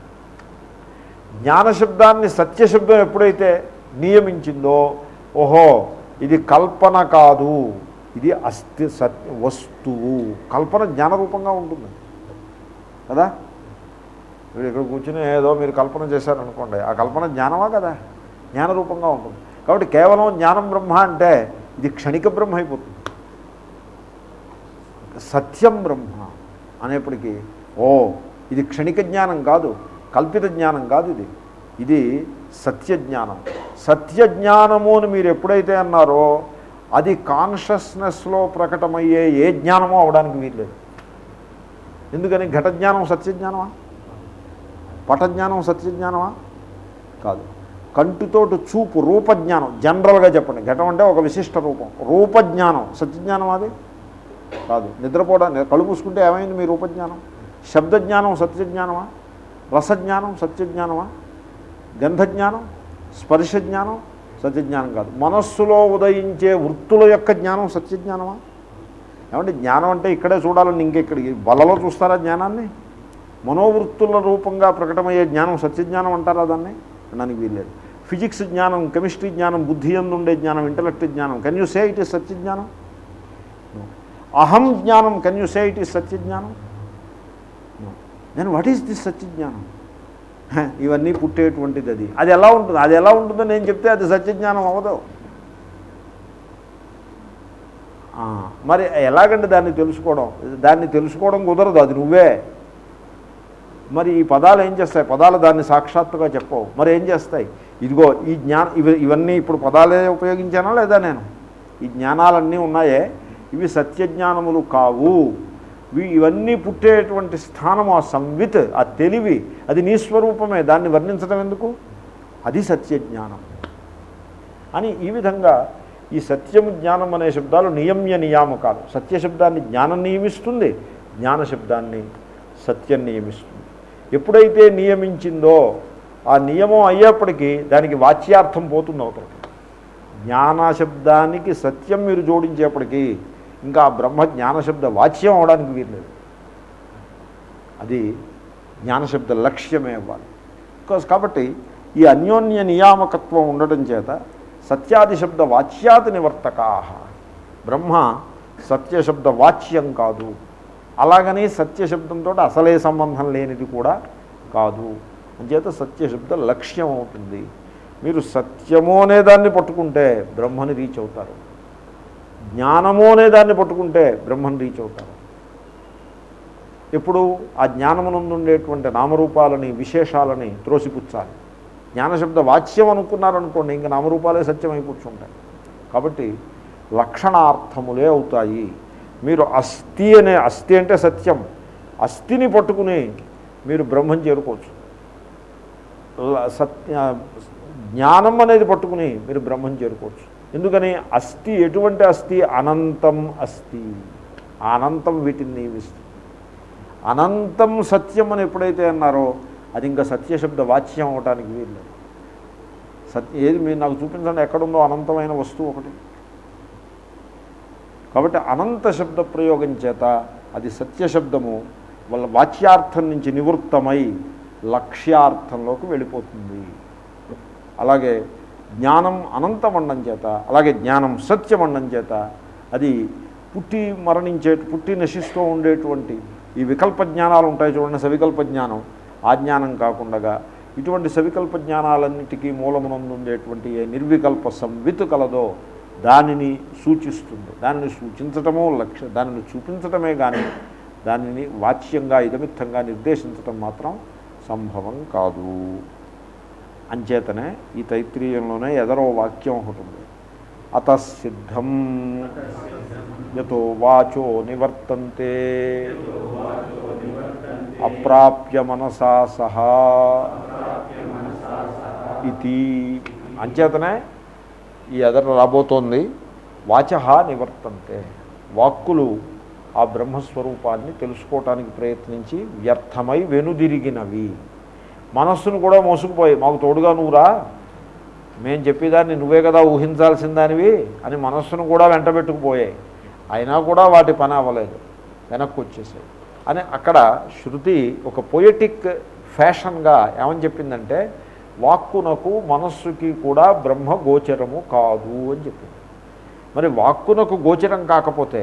జ్ఞానశబ్దాన్ని సత్యశబ్దం ఎప్పుడైతే నియమించిందో ఓహో ఇది కల్పన కాదు ఇది అస్థి సత్ వస్తువు కల్పన జ్ఞానరూపంగా ఉంటుంది. కదా? ఇప్పుడు ఇక్కడ కూర్చుని ఏదో మీరు కల్పన చేశారనుకోండి ఆ కల్పన జ్ఞానమా కదా? జ్ఞానరూపంగా ఉంటుంది. కాబట్టి కేవలం జ్ఞానం బ్రహ్మ అంటే ఇది క్షణిక బ్రహ్మ అయిపోతుంది. సత్యం బ్రహ్మ. అనేప్పటికీ ఓ ఇది క్షణిక జ్ఞానం కాదు కల్పిత జ్ఞానం కాదు ఇది. ఇది సత్యజ్ఞానం సత్యజ్ఞానము అని మీరు ఎప్పుడైతే అన్నారో అది కాన్షియస్నెస్లో ప్రకటమయ్యే ఏ జ్ఞానమో అవడానికి వీల్లేదు ఎందుకని? ఘటజ్ఞానం సత్యజ్ఞానమా పటజ్ఞానం సత్యజ్ఞానమా కాదు. కంటితోటి చూపు రూపజ్ఞానం జనరల్గా చెప్పండి. ఘటం అంటే ఒక విశిష్ట రూపం. రూపజ్ఞానం సత్యజ్ఞానం అది? కాదు. నిద్రపోవడం కళ్ళు పూసుకుంటే ఏమైంది మీ రూపజ్ఞానం? శబ్దజ్ఞానం సత్యజ్ఞానమా? రసజ్ఞానం సత్యజ్ఞానమా? గంధజ్ఞానం స్పర్శ జ్ఞానం సత్యజ్ఞానం కాదు. మనస్సులో ఉదయించే వృత్తుల యొక్క జ్ఞానం సత్యజ్ఞానమా? ఏమంటే జ్ఞానం అంటే ఇక్కడే చూడాలని ఇంకెక్కడికి బలలో చూస్తారా జ్ఞానాన్ని? మనోవృత్తుల రూపంగా ప్రకటమయ్యే జ్ఞానం సత్యజ్ఞానం అంటారా దాన్ని? అనడానికి వీల్లేదు. ఫిజిక్స్ జ్ఞానం కెమిస్ట్రీ జ్ఞానం బుద్ధి ఎందు ఉండే జ్ఞానం ఇంటలెక్ట్ జ్ఞానం. Can you say it is సత్యజ్ఞానం? అహం జ్ఞానం can you say it is సత్యజ్ఞానం then what is this సత్యజ్ఞానం ఇవన్నీ పుట్టేటువంటిది అది. అది ఎలా ఉంటుంది అది ఎలా ఉంటుందో నేను చెప్తే అది సత్యజ్ఞానం అవ్వదు. మరి ఎలాగంటే దాన్ని తెలుసుకోవడం? దాన్ని తెలుసుకోవడం కుదరదు అది నువ్వే. మరి ఈ పదాలు ఏం చేస్తాయి? పదాలు దాన్ని సాక్షాత్తుగా చెప్పవు. మరి ఏం చేస్తాయి? ఇదిగో ఈ జ్ఞాన ఇవి ఇవన్నీ ఇప్పుడు పదాలే ఉపయోగించానా లేదా నేను? ఈ జ్ఞానాలన్నీ ఉన్నాయే? ఇవి సత్యజ్ఞానములు కావు. ఇవన్నీ పుట్టేటువంటి స్థానము ఆ సంవిత్ ఆ తెలివి అది నీ స్వరూపమే. దాన్ని వర్ణించడం ఎందుకు? అది సత్యజ్ఞానం. అని ఈ విధంగా ఈ సత్యము జ్ఞానం అనే శబ్దాలు నియమ్య నియామకాలు. సత్యశబ్దాన్ని జ్ఞానం నియమిస్తుంది జ్ఞాన శబ్దాన్ని సత్యం నియమిస్తుంది. ఎప్పుడైతే నియమించిందో ఆ నియమం అయ్యేప్పటికీ దానికి వాచ్యార్థం పోతుంది అవతలకి. జ్ఞానశబ్దానికి సత్యం మీరు జోడించేప్పటికీ ఇంకా ఆ బ్రహ్మ జ్ఞానశబ్ద వాచ్యం అవడానికి వీర్లేదు అది జ్ఞానశబ్ద లక్ష్యమే అవ్వాలి బికాస్ కాబట్టి ఈ అన్యోన్య నియామకత్వం ఉండటం చేత సత్యాది శబ్ద వాచ్యాది నివర్తకా బ్రహ్మ సత్యశబ్ద వాచ్యం కాదు. అలాగని సత్యశబ్దంతో అసలే సంబంధం లేనిది కూడా కాదు. అంచేత సత్యశబ్ద లక్ష్యం అవుతుంది. మీరు సత్యము అనే దాన్ని పట్టుకుంటే బ్రహ్మని రీచ్ అవుతారు. జ్ఞానము అనే దాన్ని పట్టుకుంటే బ్రహ్మం రీచ్ అవుతారు. ఎప్పుడు ఆ జ్ఞానమునందుండేటువంటి నామరూపాలని విశేషాలని త్రోసిపుచ్చాలి. జ్ఞానశబ్ద వాచ్యం అనుకున్నారనుకోండి ఇంకా నామరూపాలే సత్యమై కూర్చుంటాయి. కాబట్టి లక్షణార్థములే అవుతాయి. మీరు అస్థి అనే అస్థి అంటే సత్యం. అస్థిని పట్టుకుని మీరు బ్రహ్మం చేరుకోవచ్చు. సత్య జ్ఞానం అనేది పట్టుకుని మీరు బ్రహ్మం చేరుకోవచ్చు. ఎందుకని అస్థి ఎటువంటి అస్థి? అనంతం అస్థి. అనంతం వీటిని నియమిస్తుంది. అనంతం సత్యం అని ఎప్పుడైతే అన్నారో అది ఇంకా సత్యశబ్ద వాచ్యం అవటానికి వీల్లేదు. సత్య ఏది మీరు నాకు చూపించండి ఎక్కడుందో అనంతమైన వస్తువు ఒకటి. కాబట్టి అనంత శబ్ద ప్రయోగం చేత అది సత్యశబ్దము వాళ్ళ వాచ్యార్థం నుంచి నివృత్తమై లక్ష్యార్థంలోకి వెళ్ళిపోతుంది. అలాగే జ్ఞానం అనంతమండం చేత అలాగే జ్ఞానం సత్యమండం చేత అది పుట్టి మరణించే పుట్టి నశిస్తూ ఉండేటువంటి ఈ వికల్ప జ్ఞానాలు ఉంటాయి చూడండి సవికల్ప జ్ఞానం. ఆ జ్ఞానం కాకుండా ఇటువంటి సవికల్ప జ్ఞానాలన్నిటికీ మూలమునందుండేటువంటి ఏ నిర్వికల్ప సంవిత్ కలదో దానిని సూచిస్తుంది. దానిని సూచించటము లక్ష్య దానిని చూపించటమే కానీ దానిని వాచ్యంగా ఇదమిత్తంగా నిర్దేశించటం మాత్రం సంభవం కాదు. అంచేతనే ఈ తైత్రీయంలోనే ఎదరో వాక్యం ఒకటి ఉంది. అతసిద్ధం యతో వాచో నివర్తంతే. అప్రాప్య మనసా సహా ఇది అంచేతనే ఈ ఎదర రాబోతోంది. వాచ నివర్తంతే. వాక్కులు ఆ బ్రహ్మస్వరూపాన్ని తెలుసుకోవటానికి ప్రయత్నించి వ్యర్థమై వెనుదిరిగినవి. మనస్సును కూడా మోసుకుపోయి మాకు తోడుగా నువ్వురా మేము చెప్పేదాన్ని నువ్వే కదా ఊహించాల్సిందానివి అని మనస్సును కూడా వెంటబెట్టుకుపోయాయి అయినా కూడా వాటి పని అవ్వలేదు వెనక్కి వచ్చేసాయి. అని అక్కడ శృతి ఒక పొయటిక్ ఫ్యాషన్గా ఏమని చెప్పిందంటే వాక్కునకు మనస్సుకి కూడా బ్రహ్మ గోచరము కాదు అని చెప్పింది. మరి వాక్కునకు గోచరం కాకపోతే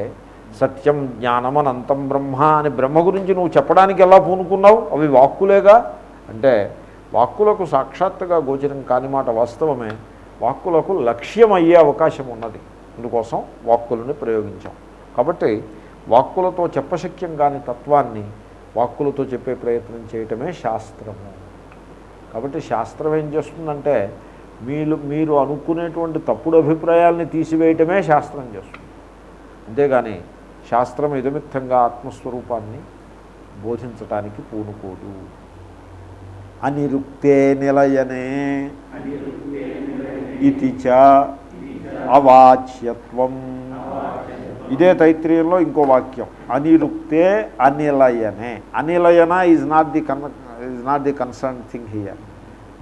సత్యం జ్ఞానం అనంతం బ్రహ్మ అని బ్రహ్మ గురించి నువ్వు చెప్పడానికి ఎలా పూనుకున్నావు? అవి వాక్కులేగా? అంటే వాక్కులకు సాక్షాత్తుగా గోచరం కాని మాట వాస్తవమే వాక్కులకు లక్ష్యం అయ్యే అవకాశం ఉన్నది. అందుకోసం వాక్కులను ప్రయోగించాం. కాబట్టి వాక్కులతో చెప్పశక్యం కాని తత్వాన్ని వాక్కులతో చెప్పే ప్రయత్నం చేయటమే శాస్త్రము. కాబట్టి శాస్త్రం ఏం చేస్తుందంటే మీరు మీరు అనుకునేటువంటి తప్పుడు అభిప్రాయాల్ని తీసివేయటమే శాస్త్రం చేస్తుంది. అంతేగాని శాస్త్రం ఇదమిత్తంగా ఆత్మస్వరూపాన్ని బోధించటానికి పూనుకోదు. అనిరుక్తే నిలయనే. ఇది చ అవాచ్యత్వం. ఇదే తైత్రీయంలో ఇంకో వాక్యం. అనిరుక్తే అనిలయనే. అనిలయన is not the con is not the concern thing here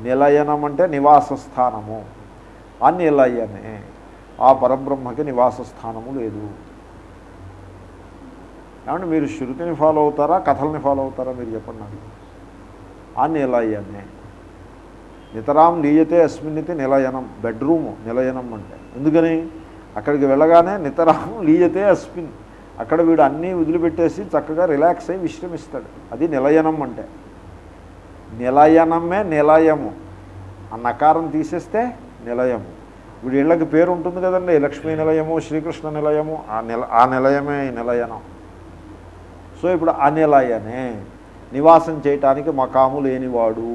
నిలయనం అంటే నివాస స్థానము అనిలయనే. ఆ పరబ్రహ్మకి నివాస స్థానము లేదు. ఏమంటే మీరు శృతిని ఫాలో అవుతారా కథల్ని ఫాలో అవుతారా మీరు చెప్పండి నాకు. ఆ నిలయనే నితరాం లీయతే అస్మిన్నితి నిలయనం బెడ్రూము నిలయనం అంటే. ఎందుకని? అక్కడికి వెళ్ళగానే నితరాం లీయతే అస్మిన్. అక్కడ వీడు అన్నీ వదిలిపెట్టేసి చక్కగా రిలాక్స్ అయ్యి విశ్రమిస్తాడు. అది నిలయనం అంటే. నిలయనమే నిలయము. ఆ నకారం తీసేస్తే నిలయము. వీడి ఇళ్ళకి పేరు ఉంటుంది కదండి లక్ష్మీ నిలయము శ్రీకృష్ణ నిలయము ఆ నిల ఆ నిలయమే నిలయనం. సో ఇప్పుడు అనిలయనే. నివాసం చేయటానికి మకాము లేనివాడు.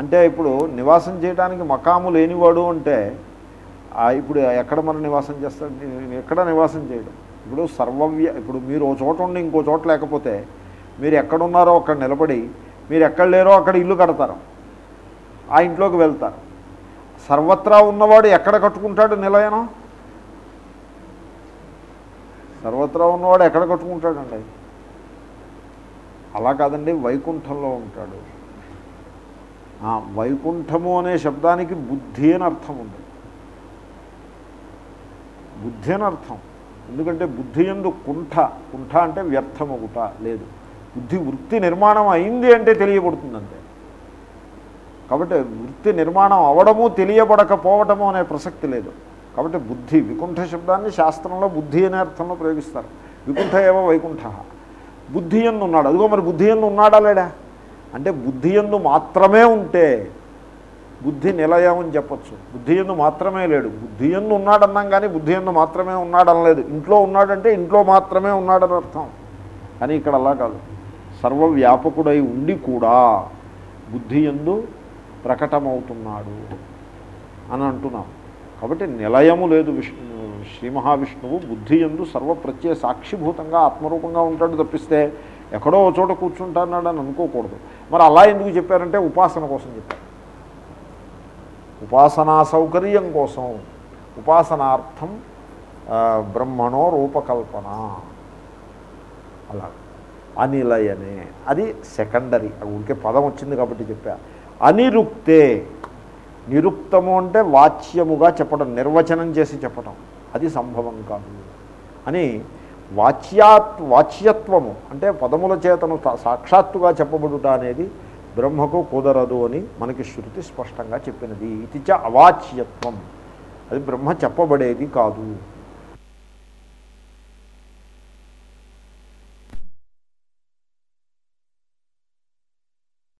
అంటే ఇప్పుడు నివాసం చేయడానికి మకాము లేనివాడు అంటే ఆ ఇప్పుడు ఎక్కడ మనం నివాసం చేస్తాడు ఎక్కడ నివాసం చేయడం? ఇప్పుడు సర్వవ్య ఇప్పుడు మీరు ఓ చోట ఉండి ఇంకో చోట లేకపోతే మీరు ఎక్కడున్నారో అక్కడ నిలబడి మీరు ఎక్కడ లేరో అక్కడ ఇల్లు కడతారు. ఆ ఇంట్లోకి వెళ్తారు. సర్వత్రా ఉన్నవాడు ఎక్కడ కట్టుకుంటాడు నిలయనం? సర్వత్రా ఉన్నవాడు ఎక్కడ కట్టుకుంటాడండి? అలా కాదండి వైకుంఠంలో ఉంటాడు. వైకుంఠము అనే శబ్దానికి బుద్ధి అని అర్థం ఉంది. బుద్ధి అని అర్థం. ఎందుకంటే బుద్ధి ఎందు కుంఠ కుంఠ అంటే వ్యర్థమగుట లేదు. బుద్ధి వృత్తి నిర్మాణం అయింది అంటే తెలియబడుతుంది అంతే కాబట్టి వృత్తి నిర్మాణం అవడము తెలియబడకపోవటము అనే ప్రసక్తి లేదు. కాబట్టి బుద్ధి వికుంఠ శబ్దాన్ని శాస్త్రంలో బుద్ధి అనే అర్థంలో ప్రయోగిస్తారు. వికుంఠ ఏవో వైకుంఠ? బుద్ధి ఎందు ఉన్నాడు. అదిగో మరి బుద్ధి ఎందు ఉన్నాడా లేడా? అంటే బుద్ధి ఎందు మాత్రమే ఉంటే బుద్ధి నిలయం అని చెప్పచ్చు. బుద్ధి ఎందు మాత్రమే లేడు. బుద్ధి ఎందు ఉన్నాడన్నాం కానీ బుద్ధి ఎందు మాత్రమే ఉన్నాడనలేదు ఇంట్లో ఉన్నాడంటే ఇంట్లో మాత్రమే ఉన్నాడని అర్థం. కానీ ఇక్కడ అలా కాదు. సర్వవ్యాపకుడై ఉండి కూడా బుద్ధి ఎందు ప్రకటమవుతున్నాడు అని అంటున్నాం. కాబట్టి నిలయము లేదు విష్ణు శ్రీ మహావిష్ణువు బుద్ధి ఎందు సర్వప్రత్యయ సాక్షిభూతంగా ఆత్మరూపంగా ఉంటాడు తప్పిస్తే ఎక్కడో ఓ చోట కూర్చుంటున్నాడు అని అనుకోకూడదు. మరి అలా ఎందుకు చెప్పారంటే ఉపాసన కోసం చెప్పారు. ఉపాసనా సౌకర్యం కోసం ఉపాసనార్థం బ్రహ్మణో రూపకల్పన. అలా. అనిలయనే. అది సెకండరీ. ఊరికే పదం వచ్చింది కాబట్టి చెప్పా. అనిరుక్తే. నిరుక్తము అంటే వాచ్యముగా చెప్పడం నిర్వచనం చేసి చెప్పడం అది సంభవం కాదు. అని వాచ్యాత్ వాచ్యత్వము అంటే పదముల చేతను సాక్షాత్తుగా చెప్పబడుట అనేది బ్రహ్మకు కుదరదు అని మనకి శృతి స్పష్టంగా చెప్పినది. ఇది చ అవాచ్యత్వం. అది బ్రహ్మ చెప్పబడేది కాదు.